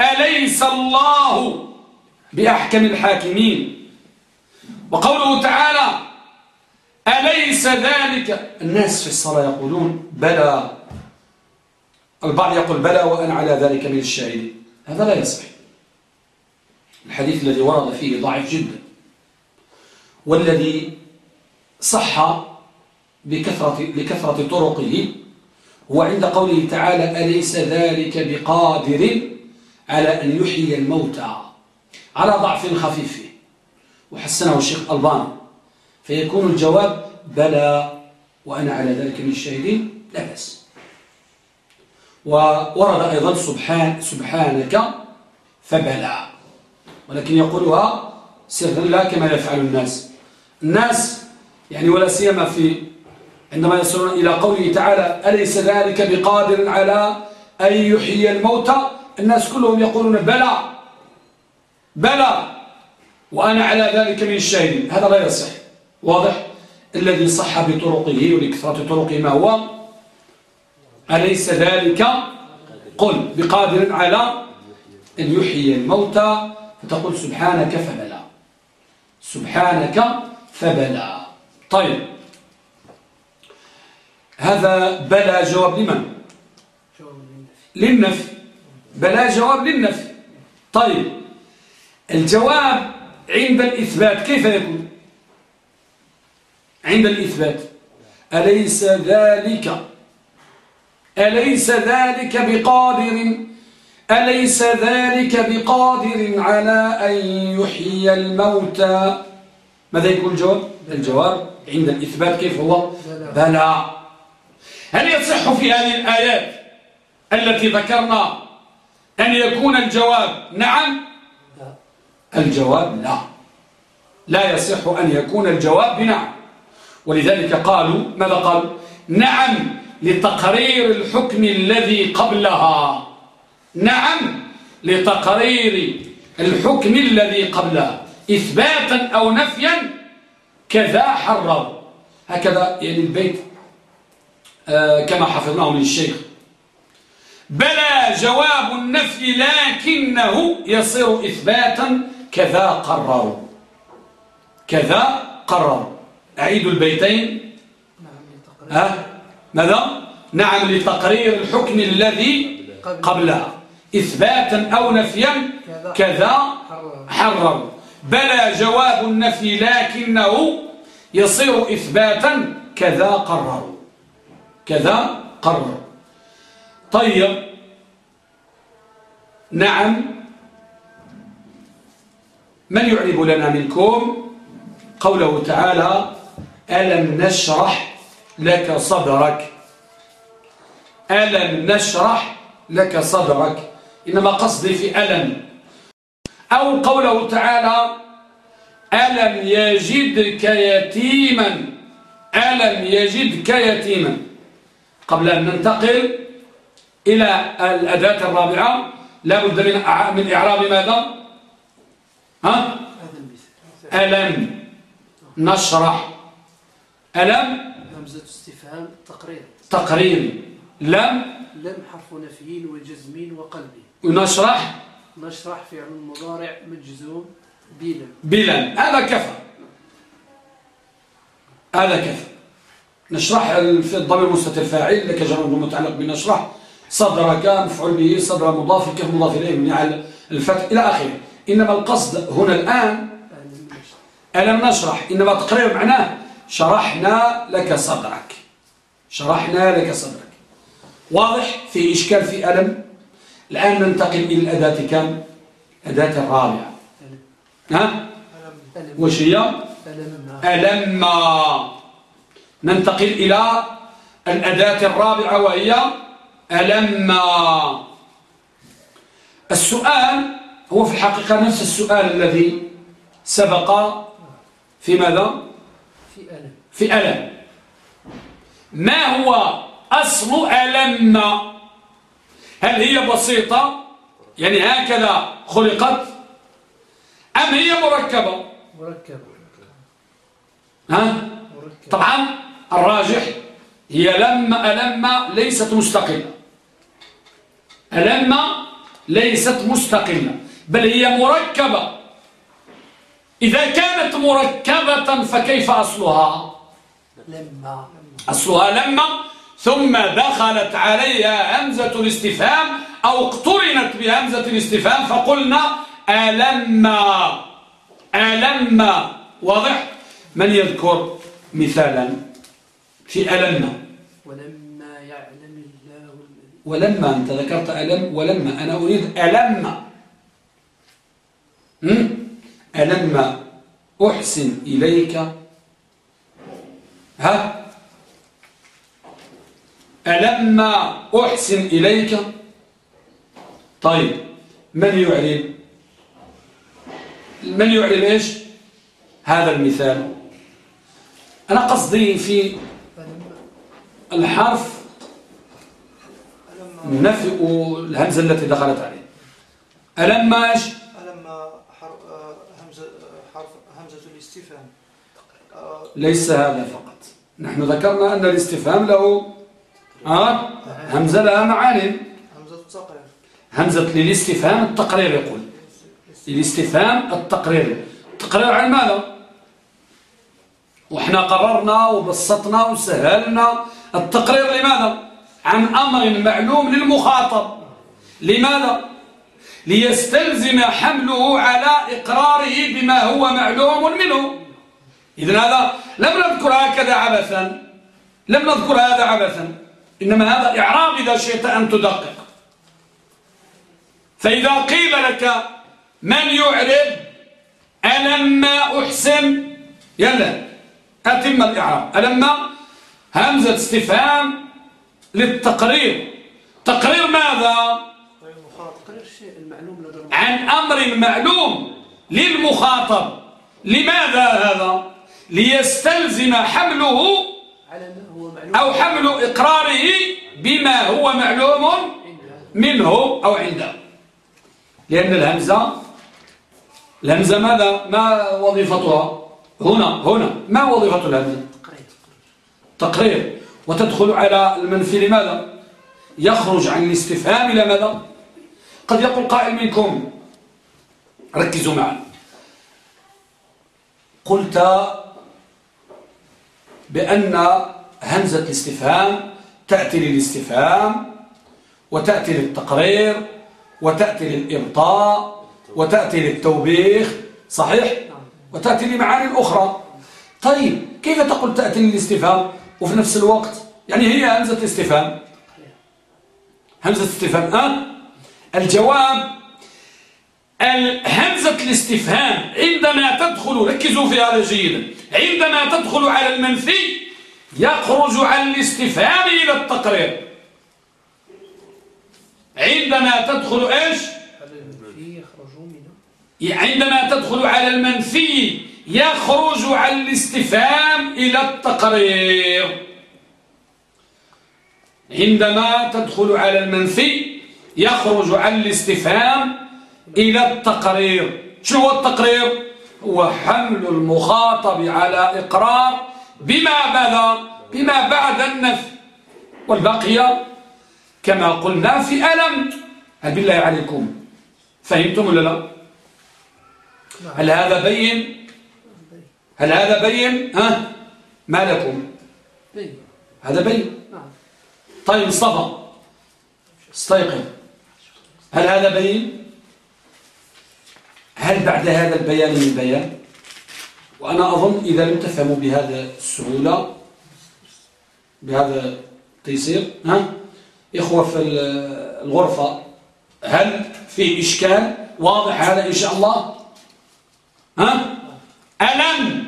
أليس الله بأحكم الحاكمين؟ وقوله تعالى أليس ذلك؟ الناس في الصلاة يقولون بلى. البعض يقول بلى وأنا على ذلك من الشاهدين هذا لا يصح الحديث الذي ورد فيه ضعيف جدا. والذي صح بكثرة, لكثرة طرقه هو عند قوله تعالى أليس ذلك بقادر على أن يحيي الموتى? على ضعف خفيف. وحسنه الشيخ الباني فيكون الجواب بلى وأنا على ذلك من الشاهدين لا بأس. وورد أيضا سبحان سبحانك فبلى. ولكن يقولها سرا لا كما يفعل الناس. الناس يعني ولا سيما في عندما يصلون إلى قوله تعالى أليس ذلك بقادر على أن يحيي الموتى؟ الناس كلهم يقولون بلى. بلى. وأنا على ذلك من الشاهدين. هذا لا يصح واضح؟ الذي صح بطرقه ولكثرة طرقه ما هو؟ أليس ذلك؟ قل بقادر على أن يحيي الموتى فتقول سبحانك فبلى. سبحانك فبلى. طيب. هذا بلى جواب لمن؟ للنفي. بلى جواب للنفي. طيب. الجواب عند الإثبات كيف يكون؟ عند الإثبات. أليس ذلك؟ أليس ذلك بقادر؟ أليس ذلك بقادر على أن يحيي الموتى؟ ماذا يكون الجواب؟ الجواب عند الإثبات كيف هو؟ بلى. هل يصح في هذه الآيات التي ذكرنا أن يكون الجواب نعم؟ الجواب لا. لا يصح أن يكون الجواب بنعم. ولذلك قالوا ماذا قالوا؟ نعم لتقرير الحكم الذي قبلها. نعم لتقرير الحكم الذي قبلها. إثباتا أو نفيا كذا حرر. هكذا يعني البيت آه كما حفظناه من الشيخ. بلى جواب النفي لكنه يصير إثباتا كذا قرروا كذا قرروا أعيد البيتين. ها؟ أه؟ ماذا؟ نعم لتقرير الحكم الذي قبلها إثباتا أو نفيا؟ كذا. حرروا بلى جواب النفي لكنه يصير إثباتا. كذا قرروا كذا قرروا طيب. نعم. من يعرب لنا منكم؟ قوله تعالى ألم نشرح لك صدرك؟ ألم نشرح لك صدرك؟ إنما قصدي في ألم. أو قوله تعالى ألم يجدك يتيما. ألم يجدك يتيما. قبل أن ننتقل إلى الأداة الرابعة لا بد من من إعراب ماذا؟ ها؟ ألم نشرح ألم؟ همزة استفهام تقرير. تقرير. لم؟ لم حرف نفي وجزم وقلب. ونشرح نشرح فعل مضارع مجزوم بلا بلا هذا كفى. هذا كفى. نشرح في الضمير المستتر فاعل لك جرد متعلق بنشرح. صدرك مفعول به صدر مضاف كيف مضاف إليه من على الفتح إلى آخره. إنما القصد هنا الان ألم نشرح. إنما تقرير معناه شرحنا لك صدرك. شرحنا لك صدرك. واضح في إشكال في ألم؟ الآن ننتقل إلى الأداة كم؟ أداة الرابعة. ها؟ وش هي؟ ألم. ننتقل إلى الأداة الرابعة وهي ألم. السؤال هو في الحقيقة نفس السؤال الذي سبق في ماذا؟ في ألم. ما هو أصل ألم؟ هل هي بسيطة؟ يعني هكذا خلقت؟ أم هي مركبة؟ مركبة. ها؟ مركبة. طبعا الراجح هي لما ألم ليست مستقلة. ألم ليست مستقلة بل هي مركبة. إذا كانت مركبة فكيف أصلها؟ لما. أصلها لما. ثم دخلت عليها همزة الاستفهام أو اقترنت بهمزة الاستفهام فقلنا ألما. ألما. واضح؟ من يذكر مثالا في ألما؟ ولما يعلم الله ولما أنت ذكرت ألم ولما. أنا أريد ألما. ألما أحسن إليك؟ ها؟ ألما أحسن إليك؟ طيب من يعلم من يعلم إيش؟ هذا المثال. أنا قصدي في الحرف نفي الهمزة التي دخلت عليه. ألما إيش؟ ليس هذا فقط. نحن ذكرنا أن الاستفهام له آه همزة لها معاني. همزة التقرير. همزة للاستفهام التقرير يقول. الاستفهام التقرير. التقرير عن ماذا؟ وإحنا قررنا وبسطنا وسهلنا. التقرير لماذا؟ عن أمر معلوم للمخاطب. لماذا؟ ليستلزم حمله على إقراره بما هو معلوم منه. إذن هذا لم نذكر هكذا عبثا. لم نذكر هذا عبثا. إنما هذا إعراب إذا شئت أن تدقق. فإذا قيل لك من يعرب ألما أحسن؟ يلا أتم الإعراب. ألما همزة استفهام للتقرير. تقرير ماذا؟ عن أمر معلوم للمخاطب. لماذا هذا؟ ليستلزم حمله أو حمل إقراره بما هو معلوم منه أو عنده. لأن الهمزة الهمزة ماذا؟ ما وظيفتها؟ هنا هنا. ما وظيفة الهمزة؟ تقرير. وتدخل على المنفي لماذا؟ يخرج عن الاستفهام إلى ماذا قد يقول قائل منكم. ركزوا معنا قلت بأن همزة الاستفهام تأتي للاستفهام وتأتي للتقرير وتأتي للإبطاء وتأتي للتوبيخ صحيح؟ وتأتي لمعاني أخرى. طيب كيف تقول تأتي للاستفهام وفي نفس الوقت؟ يعني هي همزة الاستفهام. همزة الاستفهام أه؟ الجواب همزة الاستفهام. عندما تدخل ركزوا في هذا جيدا. عندما تدخل على المنفي يخرج عن الاستفهام إلى التقرير. عندما تدخل إيش؟ عندما تدخل على المنفي يخرج عن الاستفهام إلى التقرير. عندما تدخل على المنفي يخرج عن الاستفهام إلى التقرير. شو هو التقرير؟ هو حمل المخاطب على إقرار بما بدا بما بعد النفي والبقية كما قلنا في ألم. هل بالله عليكم؟ فهمتم ولا لا؟ هل هذا بين؟ هل هذا بين؟ ها؟ ما لكم؟ هذا بين. طيب مصطفى استيقظ. هل هذا بين هل بعد هذا البيان من بيان وأنا أظن إذا لم تفهموا بهذا السهولة بهذا التيسير ها؟ إخوة في الغرفة هل في إشكال واضح هذا إن شاء الله؟ ها؟ ألم؟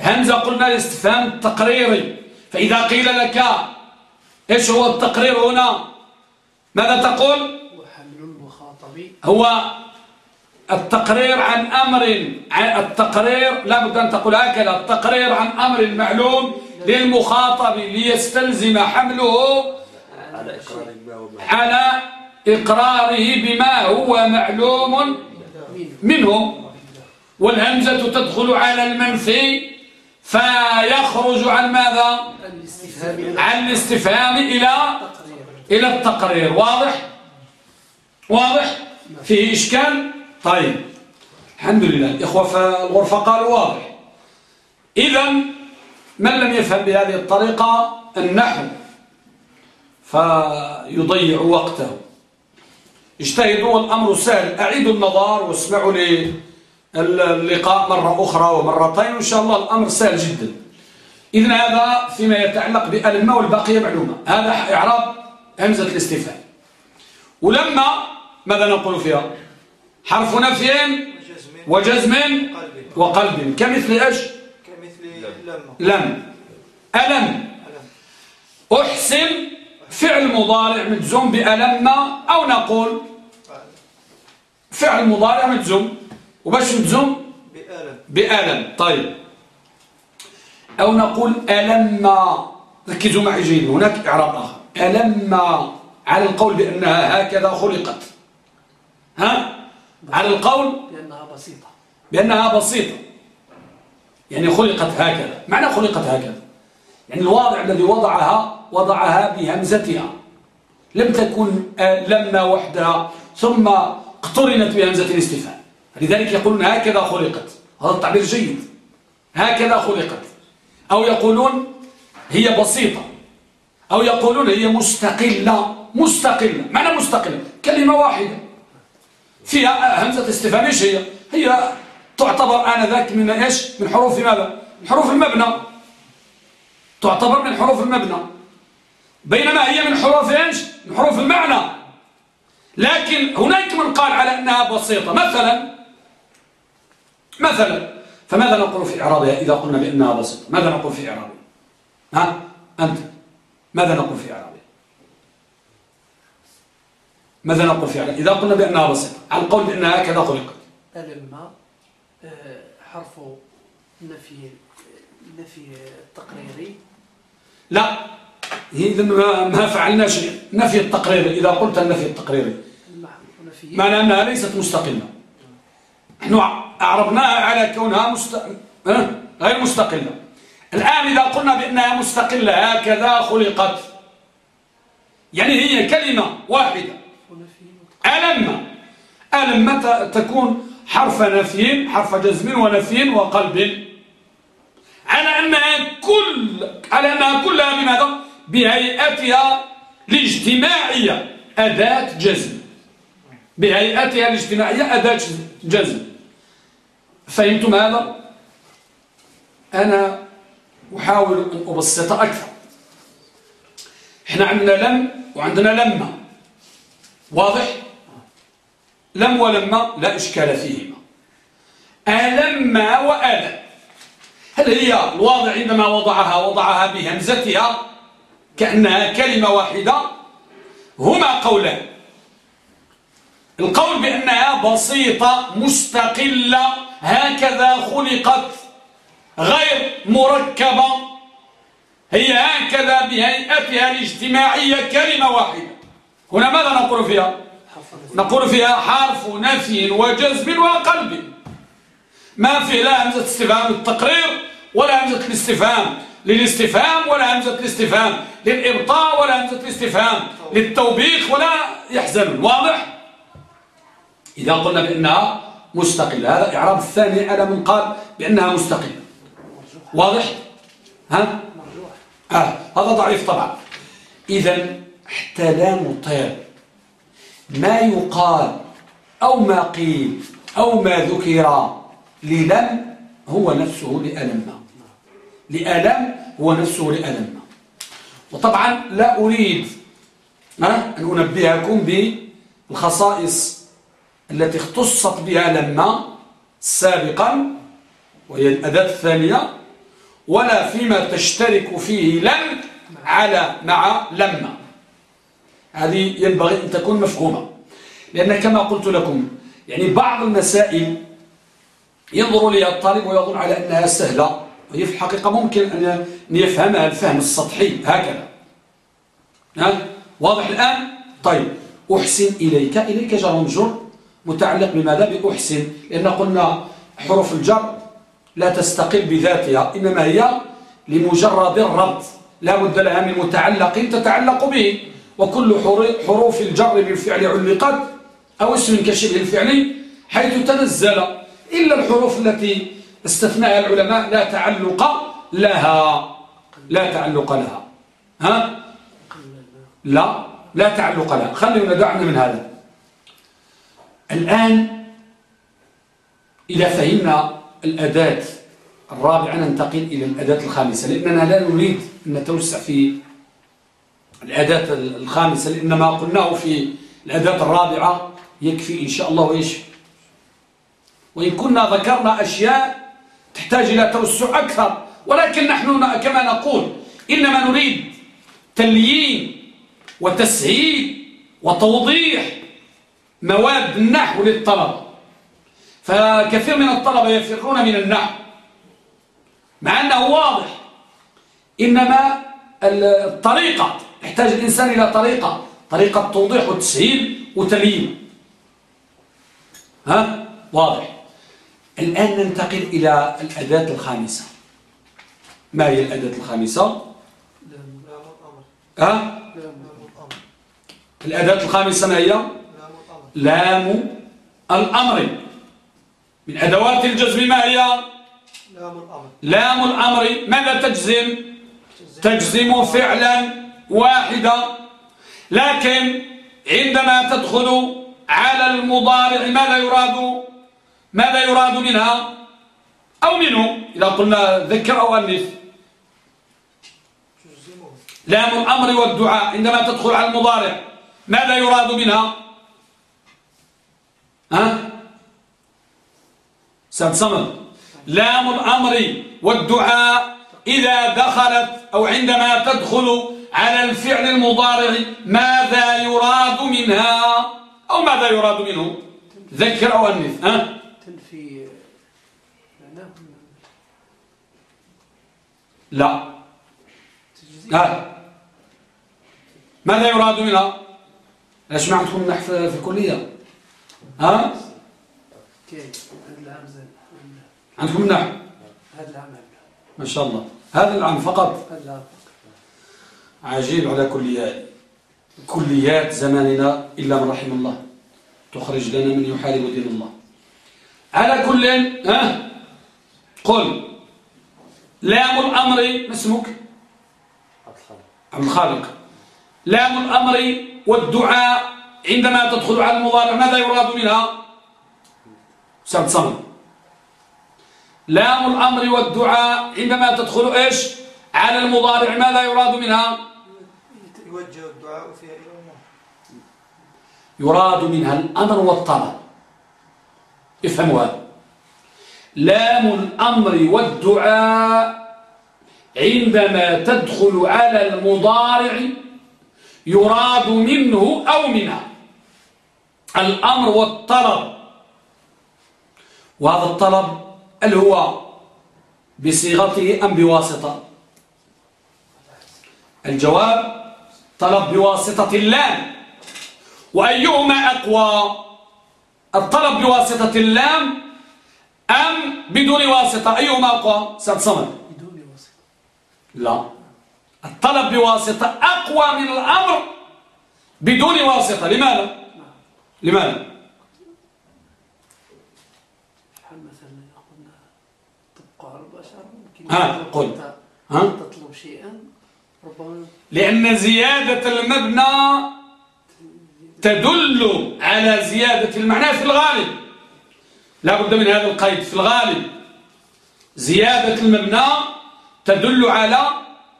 همزة قلنا الاستفهام التقريري فإذا قيل لك إيش هو التقرير هنا؟ ماذا تقول؟ هو التقرير عن أمر التقرير لا بد أن تقول هكذا التقرير عن أمر معلوم للمخاطب ليستلزم حمله على إقراره بما هو معلوم منه. والهمزة تدخل على المنفي فيخرج عن ماذا؟ عن الاستفهام إلى إلى التقرير. واضح؟ واضح؟ فيه إشكال؟ طيب الحمد لله إخوة في الغرفة قالوا واضح. إذا من لم يفهم بهذه الطريقة النحو فيضيع وقته. اجتهدوا والأمر سهل. أعيدوا النظر واسمعوا لي اللقاء مرة أخرى ومرتين وإن شاء الله الأمر سهل جدا. إذن هذا فيما يتعلق بألمة والبقية معلومة. هذا إعراب همزة الاستفهام. ولما ماذا نقول فيها؟ حرف نفي وجزم وقلب. كمثل إيش؟ كمثل لم. ألم. أحسن فعل مضارع مجزوم بألم أو نقول فعل مضارع مجزوم. وباش مجزوم؟ بألم. بألم. طيب. أو نقول ألم ركزوا معي جيدا هناك إعراب آخر. ألم على القول بأنها هكذا خلقت. ها؟ على القول؟ بأنها بسيطة. بأنها بسيطة. يعني خلقت هكذا. معنى خلقت هكذا. يعني الواضع الذي وضعها وضعها بهمزتها. لم تكن لما وحدها ثم اقترنت بهمزة الاستفهام. لذلك يقولون هكذا خلقت. هذا التعبير جيد. هكذا خلقت. أو يقولون هي بسيطة. أو يقولون هي مستقلة. مستقلة. معنى مستقلة. كلمة واحدة. فيها همزة استفهام إيش هي هي تعتبر آنذاك من إيش؟ من حروف ماذا؟ من حروف المبنى. تعتبر من حروف المبنى. بينما هي من حروف إيش؟ من حروف المعنى. لكن هناك من قال على أنها بسيطة. مثلا مثلا فماذا نقول في إعرابها إذا قلنا بأنها بسيطة؟ ماذا نقول في إعرابها؟ ها؟ أنت ماذا نقول في إعرابها؟ ماذا نقول إعرابها إذا قلنا بأنها بسيطة على القول بأنها هكذا خلقت. ألم آه، حرف نفي نفي التقريري. لا إذا ما فعلنا شيء. نفي التقريري إذا قلت النفي التقريري. معنى أنها ليست مستقلة. نحن أعربناها على كونها مست... غير مستقلة. الآن إذا قلنا بأنها مستقلة هكذا خلقت. يعني هي كلمة واحدة. ألم. ألم تكون حرف نفي حرف جزم ونفي وقلب؟ على أنها كل على أنها كلها بماذا؟ بهيئتها الاجتماعية أداة جزم. بهيئتها الاجتماعية أداة جزم. فهمتم هذا؟ أنا أحاول أن أبسط أكثر. إحنا عندنا لم وعندنا لما واضح؟ لم ولما لا إشكال فيهما. ألما وألم. هل هي الواضع عندما وضعها وضعها بهمزتها كأنها كلمة واحدة؟ هما قولان. القول بأنها بسيطة مستقلة هكذا خلقت غير مركبة. هي هكذا بهيئتها الاجتماعية كلمة واحدة. هنا ماذا نقول فيها؟ نقول فيها حرف نفي وجزم وقلب. ما فيه لا همزة استفهام التقرير ولا همزة الاستفهام للاستفهام ولا همزة الاستفهام للإبطاء ولا همزة الاستفهام للتوبيخ ولا يحزن. واضح؟ إذا قلنا بأنها مستقلة. هذا إعراب الثاني على من قال بأنها مستقلة. واضح؟ ها؟ آه. هذا ضعيف طبعا. إذا حتى لا نطير ما يقال أو ما قيل أو ما ذكر للم هو نفسه لألم. لألم هو نفسه لألم. وطبعا لا أريد أن أنبهكم بالخصائص التي اختصت بها لما سابقا وهي الأداة الثانية ولا فيما تشترك فيه لم على مع لما هذه ينبغي أن تكون مفهومة. لأن كما قلت لكم يعني بعض المسائل ينظر لها الطالب ويظن على أنها سهلة وهي في الحقيقة ممكن أن يفهمها الفهم السطحي هكذا. ها؟ واضح الآن؟ طيب. أحسن إليك إليك جر مجر متعلق بماذا؟ بأحسن. لأن قلنا حروف الجر لا تستقل بذاتها إنما هي لمجرد الربط لا بد لها من متعلق تتعلق به. وكل حروف الجر بالفعل علقت أو اسم كشبه الفعل حيث تنزل إلا الحروف التي استثناها العلماء لا تعلق لها. لا تعلق لها. ها؟ لا. لا تعلق لها. خلينا دعنا من هذا. الآن إذا فهمنا الأداة الرابعة ننتقل إلى الأداة الخامسة لأننا لا نريد أن نتوسع في الأداة الخامسة لأن ما قلناه في الأداة الرابعة يكفي إن شاء الله. ويشفي وإن كنا ذكرنا أشياء تحتاج إلى توسع أكثر ولكن نحن كما نقول إنما نريد تليين وتسهيل وتوضيح مواد النحو للطلبة فكثير من الطلبة يفرون من النحو مع أنه واضح إنما الطريقة يحتاج الإنسان إلى طريقة طريقة توضيح وتسهيل وتليين ها؟ واضح. الآن ننتقل إلى الأداة الخامسة. ما هي الأداة الخامسة؟ ها؟ الأداة الخامسة ما هي؟ لام الأمر. من أدوات الجزم ما هي؟ لام الأمر. ماذا تجزم؟ تجزم فعلا. واحدا لكن عندما تدخل على المضارع ماذا يراد؟ ماذا يراد منها؟ أو منه إذا قلنا ذكر أو أنث. لام الأمر والدعاء عندما تدخل على المضارع ماذا يراد منها؟ ها؟ سعد صمد لام الأمر والدعاء إذا دخلت أو عندما تدخل على الفعل المضارع ماذا يراد منها أو ماذا يراد منه؟ ذكر أو أنث أه؟ تنفي لا. آه. ماذا يراد منها؟ ليش ما عندكم نحو في الكلية. ها؟ عندكم نحو هذا العام. ما شاء الله. هذا العام فقط. عجيب على كليات كليات زماننا إلا من رحم الله. تخرج لنا من يحارب دين الله. على كل ها؟ قل. لام الأمر ما اسمك؟ عبد الخالق لام الأمر والدعاء عندما تدخل على المضارع ماذا يراد منها؟ سبت صمد لام الأمر والدعاء عندما تدخل إيش؟ على المضارع ماذا يراد منها؟ يوجه الدعاء فيها إلى الله يراد منها الأمر والطلب. افهموا هذا. لام الأمر والدعاء عندما تدخل على المضارع يراد منه أو منها. الأمر والطلب. وهذا الطلب هل هو بصيغته أم بواسطة؟ الجواب طلب بواسطة اللام وأيهما أقوى؟ الطلب بواسطة اللام أم بدون واسطة؟ أيهما أقوى؟ سيد صمد. بدون واسطة. لا. الطلب بواسطة أقوى من الأمر بدون واسطة. لماذا؟ لماذا؟ مثلا قلنا تبقى على البشر ممكن ها قل. ها؟ تطلب شيئا؟ لأن زيادة المبنى تدل على زيادة المعنى في الغالب. لا بد من هذا القيد. في الغالب زيادة المبنى تدل على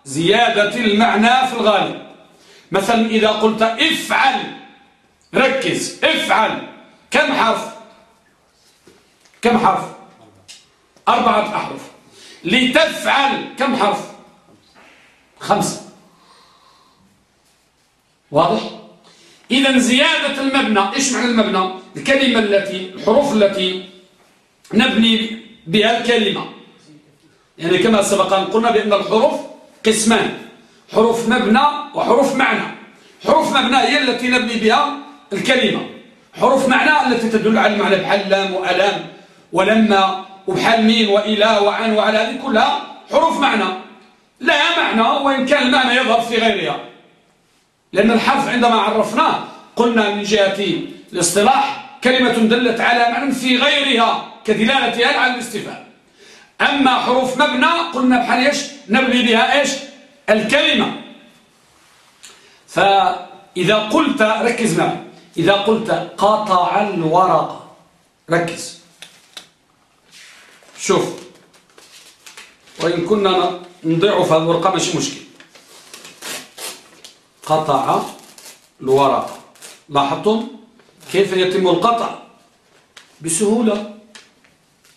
زيادة المعنى في الغالب. مثلا إذا قلت افعل ركز افعل. كم حرف؟ كم حرف؟ أربعة أحرف. لتفعل كم حرف؟ خمسة. واضح؟ إذا زيادة المبنى إيش معنى المبنى؟ الكلمة التي الحروف التي نبني بها الكلمة. يعني كما سبق أن قلنا بأن الحروف قسمان. حروف مبنى وحروف معنى. حروف مبنى هي التي نبني بها الكلمة. حروف معنى التي تدل على المعنى بحال لام وألام ولما وبحال مين وإله وعن وعلى هذه كلها حروف معنى. لها معنى وإن كان المعنى يظهر في غيرها. لأن الحرف عندما عرفناه قلنا من جهة الاصطلاح كلمة دلت على معنى في غيرها كدلالتها على الاستفهام. أما حروف مبنى قلنا بحال إيش؟ نبني بها إيش؟ الكلمة. فإذا قلت ركز معي. إذا قلت قطع الورقة ركز. شوف. وإن كنا نضيع في الورقة ماشي مشكل. قطع الورقة. لاحظتم كيف يتم القطع؟ بسهولة.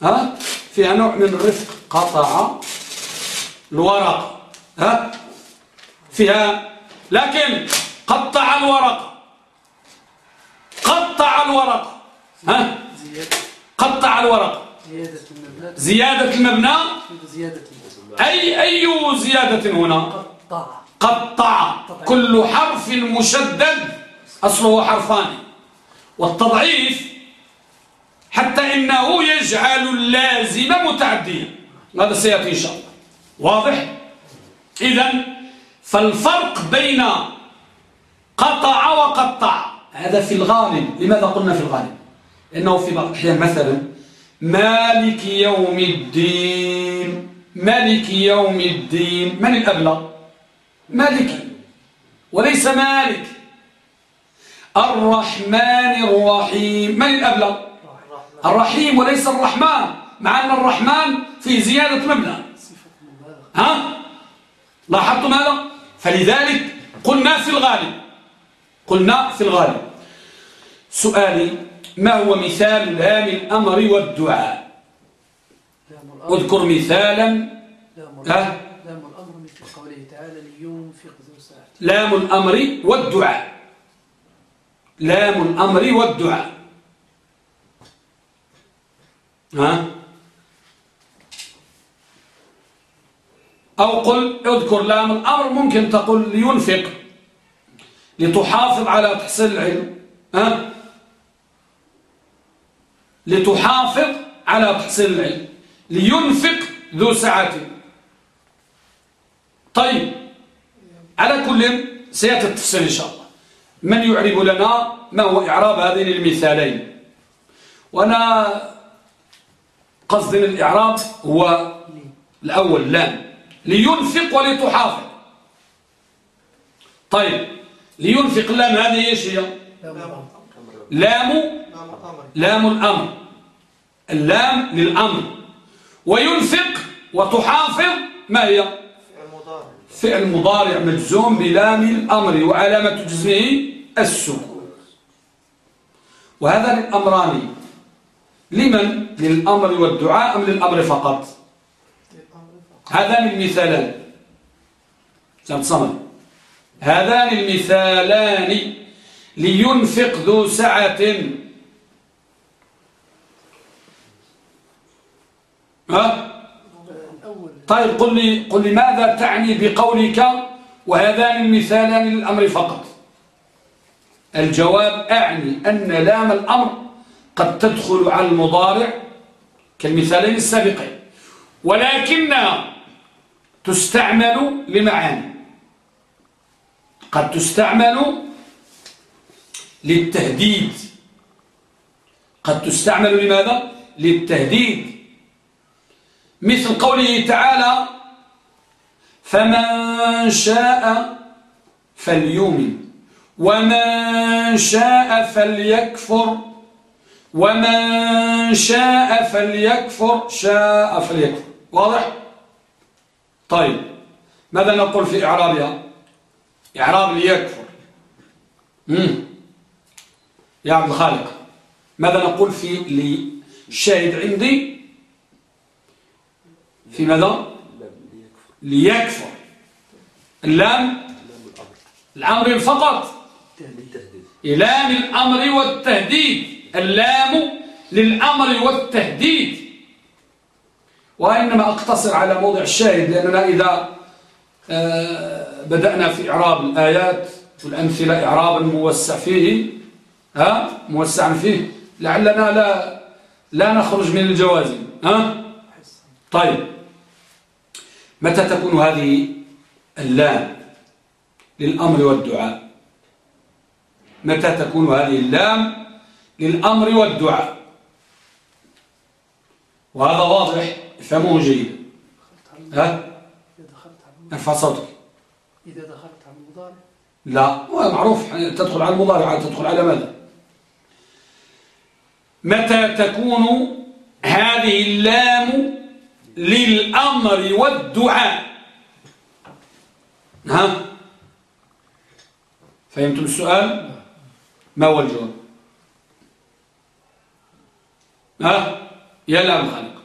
ها؟ فيها نوع من الرفق قطع الورقة. ها؟ فيها لكن قطع الورقة. قطع الورقة. ها؟ قطع الورقة. زيادة المبنى. زيادة المبنى. أي أي زيادة هنا؟ قطع. قطع. كل حرف مشدد. أصله حرفان. والتضعيف حتى إنه يجعل اللازم متعديا. هذا سيأتي إن شاء الله. واضح؟ إذا فالفرق بين قطع وقطع. هذا في الغالب. لماذا قلنا في الغالب؟ لأنه في بعض الأحيان مثلا مالك يوم الدين. مالك يوم الدين. من الأبلغ؟ مالك وليس مالك. الرحمن الرحيم. من الأبلغ؟ الرحيم وليس الرحمن مع أن الرحمن في زيادة مبنى ها؟ لاحظتم هذا فلذلك قلنا في الغالب. قلنا في الغالب. سؤالي ما هو مثال لام الأمر والدعاء؟ اذكر مثالا. لام الأمر مثل قوله تعالى لينفق ذو ساعة لام الأمر والدعاء. لام الأمر والدعاء. ها؟ أو قل اذكر لام الأمر ممكن تقول لينفق. لتحافظ على تحصيل العلم. ها؟ لتحافظ على تحصيل العلم. لينفق ذو سعة. طيب على كل سيأتي التفصيل إن شاء الله. من يعرب لنا؟ ما هو إعراب هذين المثالين؟ وأنا قصد الإعراب هو الأول لام لينفق ولتحافظ. طيب لينفق اللام هذه إيش هي؟ لام. لام الأمر. اللام للأمر. وينفق وتحافظ ما هي؟ فعل مضارع مجزوم بلام الأمر وعلامة جزمه السكون وهذا الأمران لمن؟ للأمر والدعاء أم للأمر فقط؟ هذان المثالان. صمد. هذان المثالان لينفق ذو سعة ها؟ طيب قل لي, قل لي ماذا تعني بقولك وهذان المثالان للأمر فقط؟ الجواب أعني أن لام الأمر قد تدخل على المضارع كالمثالين السابقين ولكنها تستعمل لمعاني. قد تستعمل للتهديد. قد تستعمل لماذا؟ للتهديد. مثل قوله تعالى فمن شاء فليؤمن ومن شاء فليكفر ومن شاء فليكفر شاء فليكفر. واضح؟ طيب ماذا نقول في إعرابها؟ إعراب ليكفر. مم. يا عبد الخالق ماذا نقول في للشاهد عندي في ماذا؟ ليكفر. اللام الأمر فقط. لام الأمر والتهديد. اللام للأمر والتهديد. وإنما أقتصر على موضع الشاهد لأننا إذا آه، بدأنا في إعراب الآيات والأمثلة إعرابا موسع فيه ها؟ موسعا فيه. لعلنا لا لا نخرج من الجوازم ها؟ طيب. متى تكون هذه اللام للأمر والدعاء؟ متى تكون هذه اللام للأمر والدعاء؟ وهذا واضح افهموه جيدا ها؟ ارفع صوتك. إذا دخلت على المضارع. لا معروف تدخل على المضارع تدخل على ماذا؟ متى تكون هذه اللام للأمر والدعاء. ها فهمتم السؤال؟ ما هو الجواب؟ ها؟ يا لا الخالق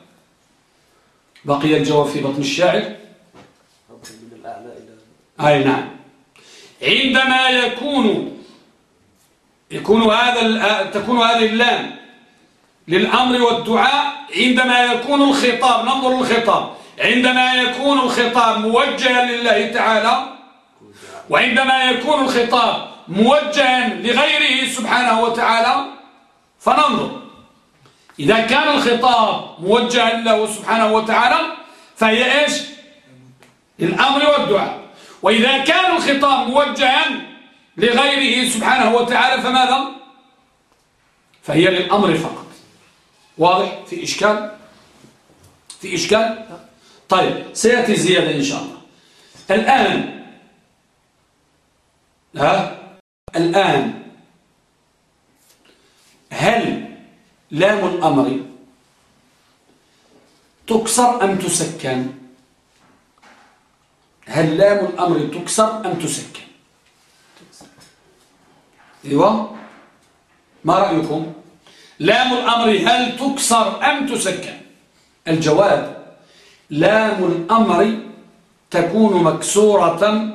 بقي الجواب في بطن الشاعر؟ أي نعم. عندما يكون يكون هذا تكون هذه اللام للأمر والدعاء عندما يكون الخطاب ننظر للخطاب. عندما يكون الخطاب موجها لله تعالى وعندما يكون الخطاب موجها لغيره سبحانه وتعالى فننظر. إذا كان الخطاب موجها له سبحانه وتعالى فهي إيش؟ للأمر والدعاء. وإذا كان الخطاب موجها لغيره سبحانه وتعالى فماذا؟ فهي للأمر فقط. واضح؟ في إشكال؟ في إشكال؟ طيب سيأتي زيادة إن شاء الله. الآن ها؟ الآن هل لام الأمر تكسر أم تسكن؟ هل لام الأمر تكسر أم تسكن؟ أيوه. ما رأيكم؟ لام الأمر هل تكسر أم تسكن؟ الجواب لام الأمر تكون مكسورة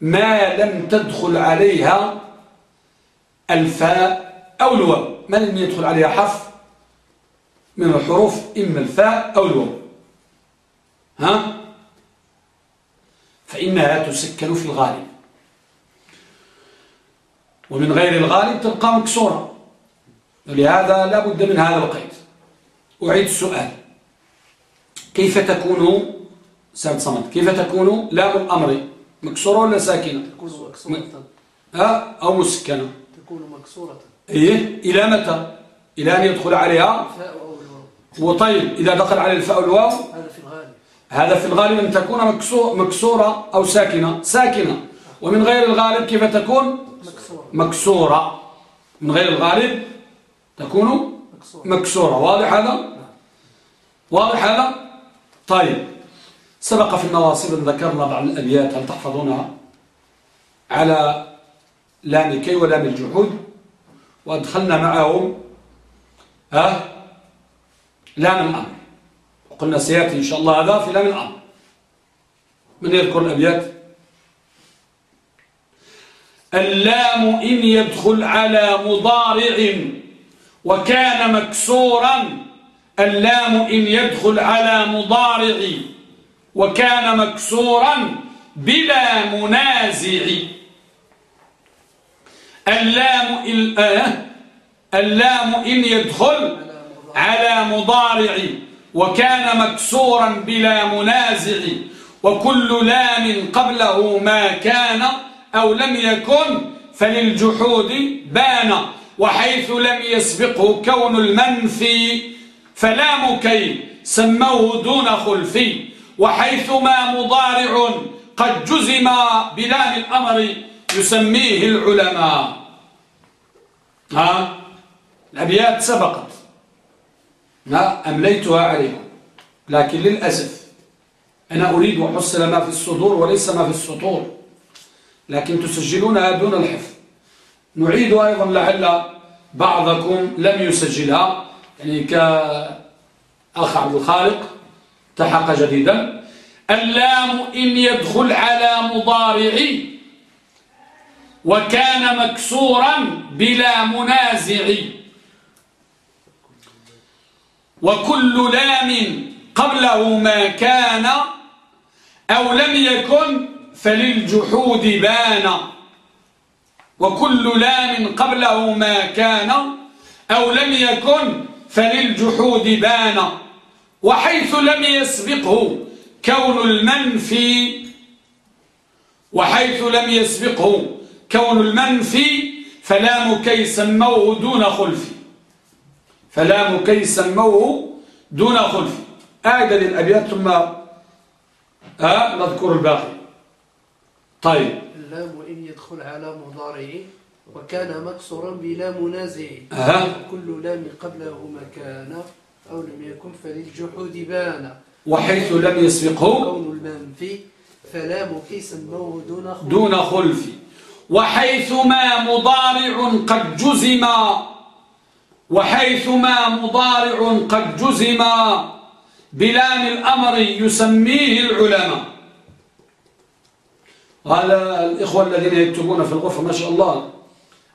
ما لم تدخل عليها الفاء أو الواو. ما لم يدخل عليها حرف من الحروف إما الفاء أو الواو. ها؟ فإنها تسكن في الغالب. ومن غير الغالب تبقى مكسورة. ولهذا لا بد من هذا القيد. أعيد السؤال. كيف تكون سعد صمد؟ كيف تكون لام الأمر مكسورة ولا ساكنة؟ تكون مكسورة. ها؟ أو مسكنة. تكون مكسورة. إيه؟ إلى متى؟ إلى أن يدخل عليها الفاء أو الواو. وطيب إذا دخل على الفاء والواو؟ هذا في الغالب. هذا في الغالب أن تكون مكسو- مكسورة أو ساكنة. ساكنة. ومن غير الغالب كيف تكون؟ مكسورة. مكسورة. من غير الغالب تكون مكسورة. واضح هذا؟ واضح هذا؟ طيب. سبق في النواصب أن ذكرنا بعض الأبيات هل تحفظونها؟ على لام كي ولام الجحود. وأدخلنا معهم ها؟ لام الأمر. وقلنا سيأتي إن شاء الله هذا في لام الأمر. من يذكر الأبيات؟ اللام إن يدخل على مضارع. وكان مكسورا اللام إن يدخل على مضارع وكان مكسورا بلا منازع. اللام ال- آه، اللام إن يدخل على مضارع وكان مكسورا بلا منازع. وكل لام قبله ما كان أو لم يكن فللجحود بان. وحيث لم يسبقه كون المنفي فلام كي سموه دون خلفي وحيثما مضارع قد جزم بلام الأمر يسميه العلماء. ها؟ الأبيات سبقت. ها أمليتها عليكم لكن للأسف أنا أريد أحصل ما في الصدور وليس ما في السطور. لكن تسجلونها دون الحفظ. نعيد أيضا لعل بعضكم لم يسجلها. يعني كأخ عبد الخالق تحق جديدا. اللام إن يدخل على مضارع وكان مكسورا بلا منازع. وكل لام قبله ما كان أو لم يكن فللجحود بان. وكل لام قبله ما كان أو لم يكن فللجحود بان وحيث لم يسبقه كون المنفي وحيث لم يسبقه كون المنفي فلام كي سموه دون خلف. فلام كي سموه دون خلف. أعدد الأبيات ثم آه نذكر الباقي. طيب. اللام إن يدخل على مضارع وكان مكسورا بلا منازع. أها. كل لام قبله مكان أو لم يكن فللجحود بان وحيث لم يسبقه كون المنفي فلام سموه دون خلف. دون خلف. وحيثما مضارع قد جزم. وحيثما مضارع قد جزم. بلام الأمر يسميه العلماء. هذا الإخوة الذين يكتبون في الغرفة ما شاء الله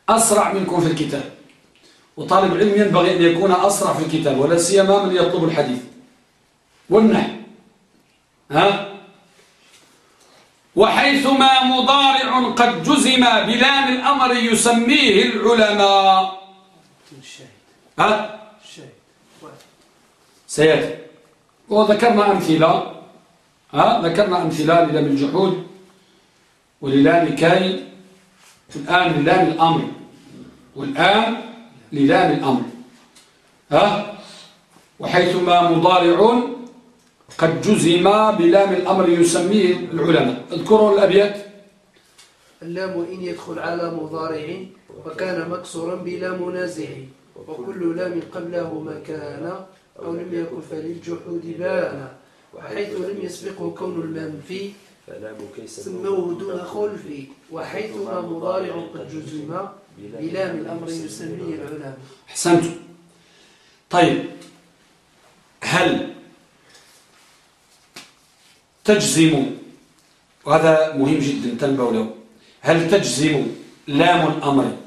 أسرع منكم في الكتاب. وطالب علم ينبغي أن يكون أسرع في الكتاب ولا سيما من يطلب الحديث. والنحو. ها؟ وحيثما مضارع قد جزم بلام الأمر يسميه العلماء. ها؟ سيأتي. وذكرنا أمثلة. ها؟ ذكرنا أمثلة للام الجحود وللام كاي الآن للام الأمر والآن للام الأمر. ها؟ وحيثما مضارع قد جزم بلام الأمر يسميه العلماء. اذكروا الأبيات. اللام إن يدخل على مضارع وكان مكسورا بلا منازع وكل لام قبله ما كان أو لم يكن فللجحود بان وحيث لم يسبقه كون المنفي فلام كي سموه دون خلف وحيثما مضارع قد جزم بلام الأمر يسميه العلماء أحسنتم. طيب. هل تجزم؟ وهذا مهم جدا تنبه له. هل تجزم لام الأمر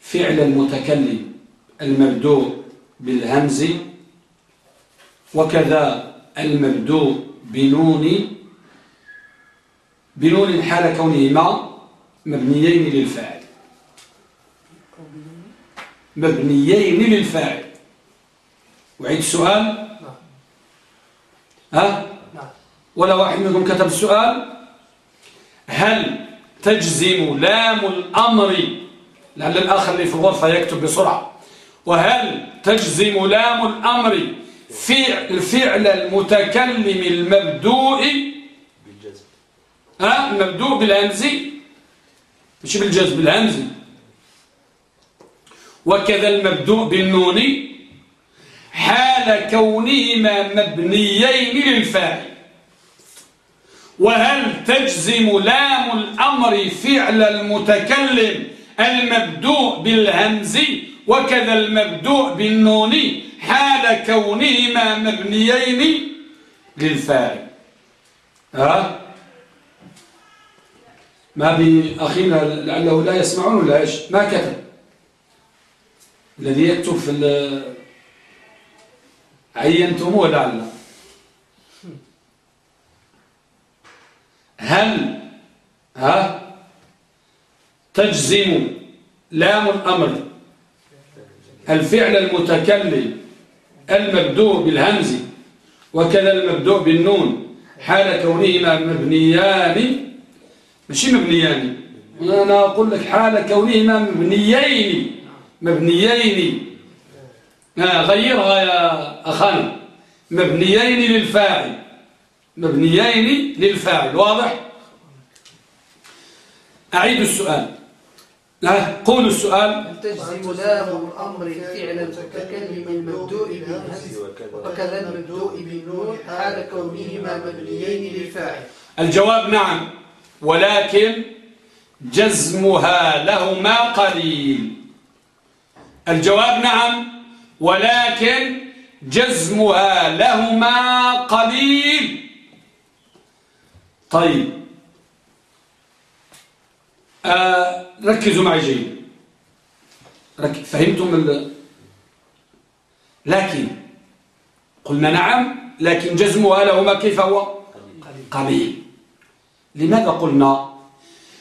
فعل المتكلم المبدوء بالهمز؟ وكذا المبدوء بنون بنون حال كونهما مبنيين للفاعل. مبنيين للفاعل. وعيد السؤال. ها. ولا واحد منكم كتب السؤال؟ هل تجزم لام الأمر؟ لعل الآخر اللي في الغرفة يكتب بسرعة. وهل تجزم لام الأمر؟ فعل فعل المتكلم المبدوء ها؟ المبدوء بالهمز مش بالجزم بالهمز وكذا المبدوء بالنون. حال كونهما مبنيين للفاعل. وهل تجزم لام الأمر فعل المتكلم المبدوء بالهمز وكذا المبدوء بالنون؟ حال كونهما مبنيين للفاعل. ها؟ ما بأخينا لعله لا يسمعون ولا إيش؟ ما كتب. الذي يكتب في عينتموه لعل هل ها؟ تجزم لام الأمر. الفعل المتكلم المبدوء بالهمز وكذا المبدوء بالنون حال كونهما مبنيان ماشي مبنيان. أنا أقول لك حال كونهما مبنيين. مبنيين. غيرها يا أخانا مبنيين للفاعل. مبنيين للفاعل واضح؟ أعيد السؤال. لا قول السؤال. تجزم لام الأمر فعل المتكلم المبدوء بالهمز وكذا المبدوء بالنون حال كونهما مبنيين للفاعل؟ الجواب نعم. ولكن جزمها لهما قليل. الجواب نعم ولكن جزمها لهما قليل. طيب. آه ركزوا معي جيد. فهمتم ال... لكن قلنا نعم لكن جزمها لهما كيف هو؟ قليل. لماذا قلنا؟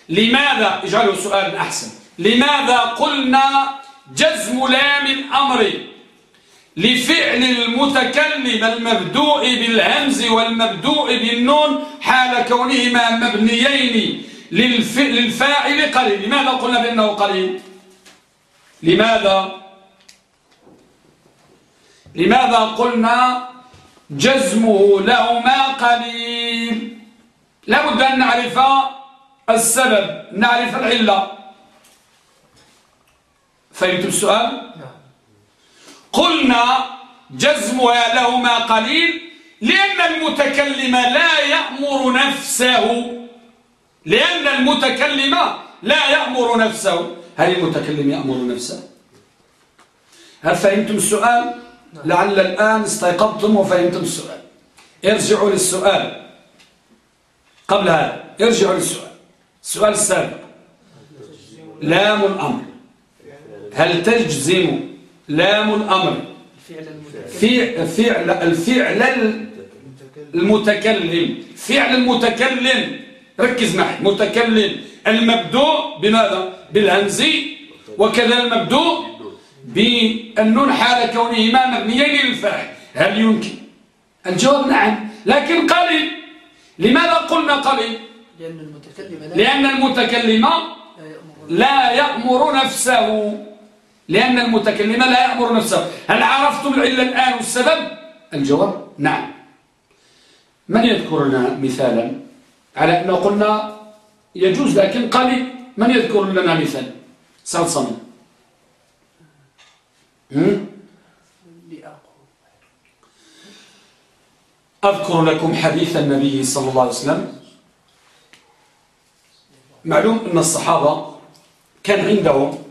لماذا؟ اجعلوا سؤال أحسن. لماذا قلنا جزم لام الأمر لفعل المتكلم المبدوء بالهمز والمبدوء بالنون حال كونهما مبنيين للفاعل قليل لماذا قلنا بأنه قليل لماذا؟ لماذا قلنا جزمه لهما قليل لابد أن نعرف السبب نعرف العلة. فهمتم السؤال؟ قلنا جزمها لهما قليل لأن المتكلم لا يأمر نفسه. لأن المتكلم لا يأمر نفسه. هل المتكلم يأمر نفسه؟ هل فهمتم السؤال؟ لعل الآن استيقظتم وفهمتم السؤال. ارجعوا للسؤال. قبل هذا ارجعوا للسؤال. السؤال السابق. لام الأمر. هل تجزم لام الأمر فعل الفعل المتكلم؟ فعل المتكلم. ركز معي. متكلم. المبدوء بماذا؟ بالهمزي وكذا المبدوء بالنون حال كونهما مبنيين للفاعل. هل يمكن؟ الجواب نعم لكن قليل. لماذا قلنا قليل لأن المتكلم لا, لأن المتكلم لا يأمر نفسه. لأن المتكلم لا يأمر نفسه. هل عرفتم العلة الآن والسبب الجواب نعم. من يذكر لنا مثالا؟ على أنه قلنا يجوز لكن قليل من يذكر لنا مثال؟ صمد أذكر لكم حديث النبي صلى الله عليه وسلم. معلوم أن الصحابة كان عندهم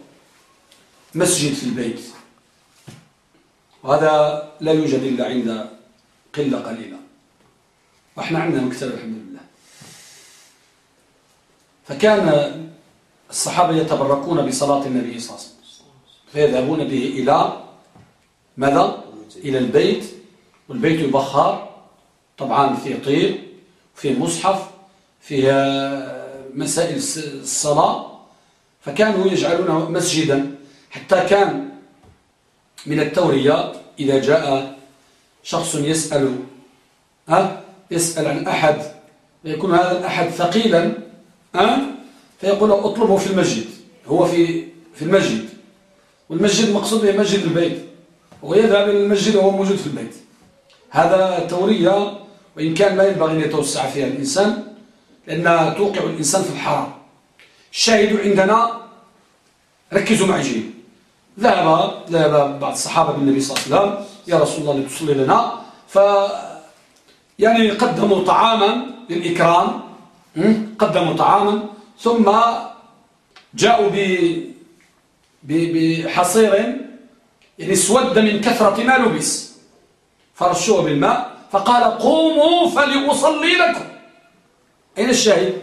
مسجد في البيت. وهذا لا يوجد إلا عند قلة قليلة. وإحنا عندنا مكتب الحمد لله. فكان الصحابة يتبركون بصلاة النبي صلى الله عليه وسلم. فيذهبون به إلى ماذا؟ إلى البيت. والبيت يبخر طبعا فيه طير فيه مصحف فيه مسائل الصلاة فكانوا يجعلونه مسجدا. حتى كان من التورية إذا جاء شخص يسأل ها يسأل عن أحد يكون هذا الأحد ثقيلا ها فيقول اطلبه في المسجد هو في في المسجد. والمسجد المقصود به مسجد البيت ويذهب إلى المسجد وهو موجود في البيت. هذا تورية وإن كان لا ينبغي أن يتوسع فيها الإنسان لأنها توقع الإنسان في الحرام. الشاهد عندنا ركزوا معي جيد. ذهب ذهب بعض الصحابة بالنبي صلى الله عليه وسلم يا رسول الله لتصلي لنا. ف يعني قدموا طعاما للإكرام قدموا طعاما ثم جاءوا بحصير يعني اسود من كثرة ما لبس. فرشوه بالماء فقال قوموا فلأصلي لكم. أين الشاهد؟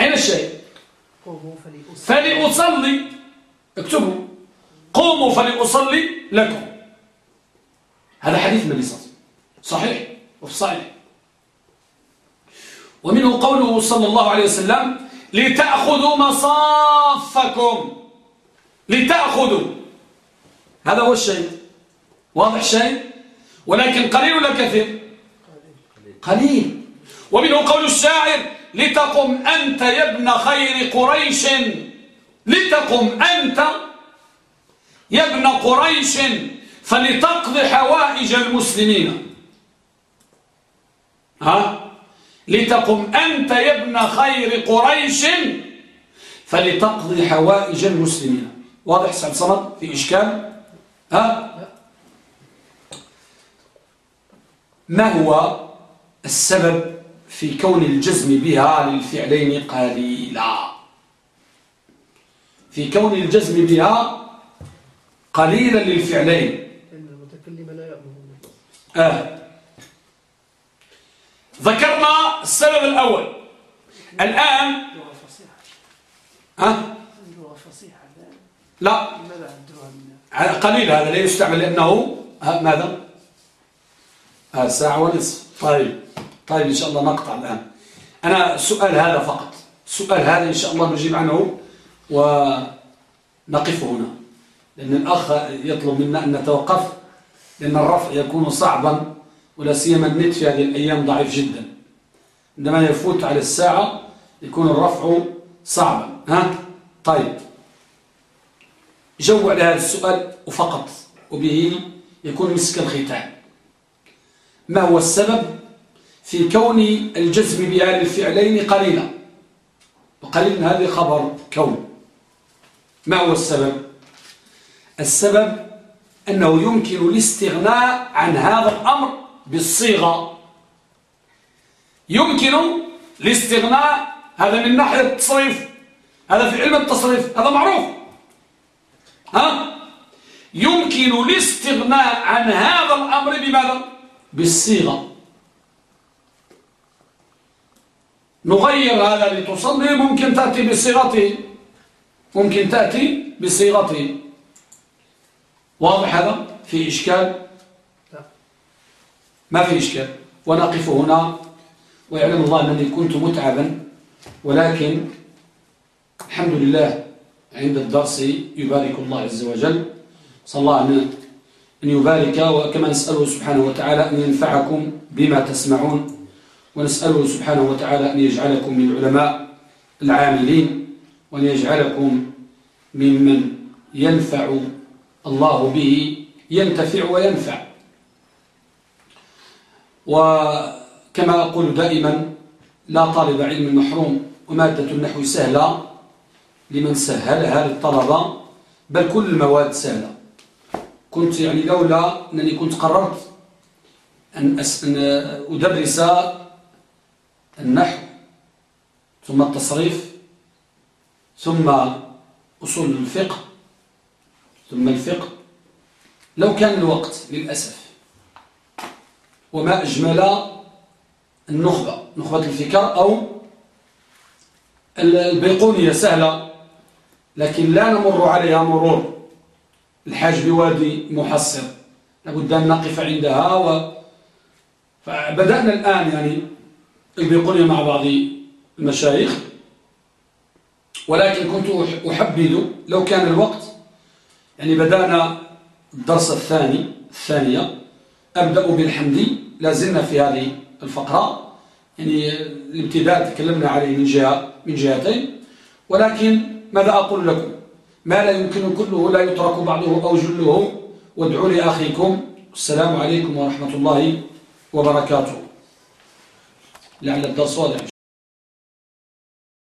أين الشاهد؟ فلأصلي. اكتبوا. قوموا فلأصلي لكم. هذا حديث النبي صلى الله عليه وسلم صحيح وفي صحيح. ومنه قوله صلى الله عليه وسلم لتأخذوا مصافكم. لتأخذوا. هذا هو الشيء واضح الشيء ولكن قليل ولا كثير؟ قليل. ومنه قول الشاعر لتقم أنت يا ابن خير قريش لتقم أنت يا ابن قريش فلتقضي حوائج المسلمين. ها؟ لتقم أنت يا ابن خير قريش فلتقضي حوائج المسلمين. واضح صمد في إشكال؟ ها؟ ما هو السبب في كون الجزم بها للفعلين قليلا في كون الجزم بها قليلا للفعلين. المتكلم لا يأمر آه. ذكرنا السبب الأول. الآن ها؟ لا. قليل هذا لا يستعمل لأنه ماذا؟ آه ساعة ونصف. طيب. طيب إن شاء الله نقطع الآن. أنا السؤال هذا فقط. السؤال هذا إن شاء الله نجيب عنه ونقف هنا. لأن الأخ يطلب منا أن نتوقف لأن الرفع يكون صعبا ولا سيما النت في هذه الأيام ضعيف جدا. عندما يفوت على الساعة يكون الرفع صعبا. ها؟ طيب. جاوب على هذا السؤال وفقط وبه يكون مسك الختام. ما هو السبب في كون الجزم بهذه الفعلين قليلا؟ وقليل هذه خبر كون. ما هو السبب؟ السبب أنه يمكن الاستغناء عن هذا الأمر بالصيغة. يمكن الاستغناء هذا من ناحية التصريف هذا في علم التصريف هذا معروف. ها؟ يمكن الاستغناء عن هذا الأمر بماذا؟ بالصيغة. نغير هذا لتصلي ممكن تأتي بصيغته. ممكن تأتي بصيغته. واضح هذا؟ في إشكال؟ ما في إشكال. ونقف هنا. ويعلم الله أنني كنت متعبا ولكن الحمد لله عند الدرس يبارك الله عز وجل. صلى الله أن يبارك وكما نسأله سبحانه وتعالى أن ينفعكم بما تسمعون ونسأله سبحانه وتعالى أن يجعلكم من العلماء العاملين وأن يجعلكم ممن ينفع الله به ينتفع وينفع. وكما أقول دائما لا طالب علم محروم ومادة النحو سهلة لمن سهلها للطلبة بل كل المواد سهلة. كنت يعني لولا أنني كنت قررت أن, أدرس النحو ثم التصريف ثم أصول الفقه ثم الفقه. لو كان الوقت للأسف وما أجمل النخبة نخبة الفكر أو البيقونية سهلة لكن لا نمر عليها مرور. الحاج بوادي محصر لابد أن نقف عندها و... فبدأنا الآن يعني البيقونية مع بعض المشايخ. ولكن كنت أحبذ لو كان الوقت يعني بدأنا الدرس الثاني الثانية. أبدأ بالحمد لازلنا في هذه الفقرة. يعني الابتداء تكلمنا عليه من جهة من جهتين. ولكن ماذا أقول لكم؟ ما لا يمكن كله لا يترك بعضه أو جله. وادعوا لأخيكم السلام عليكم ورحمة الله وبركاته. لعل الدرس واضح.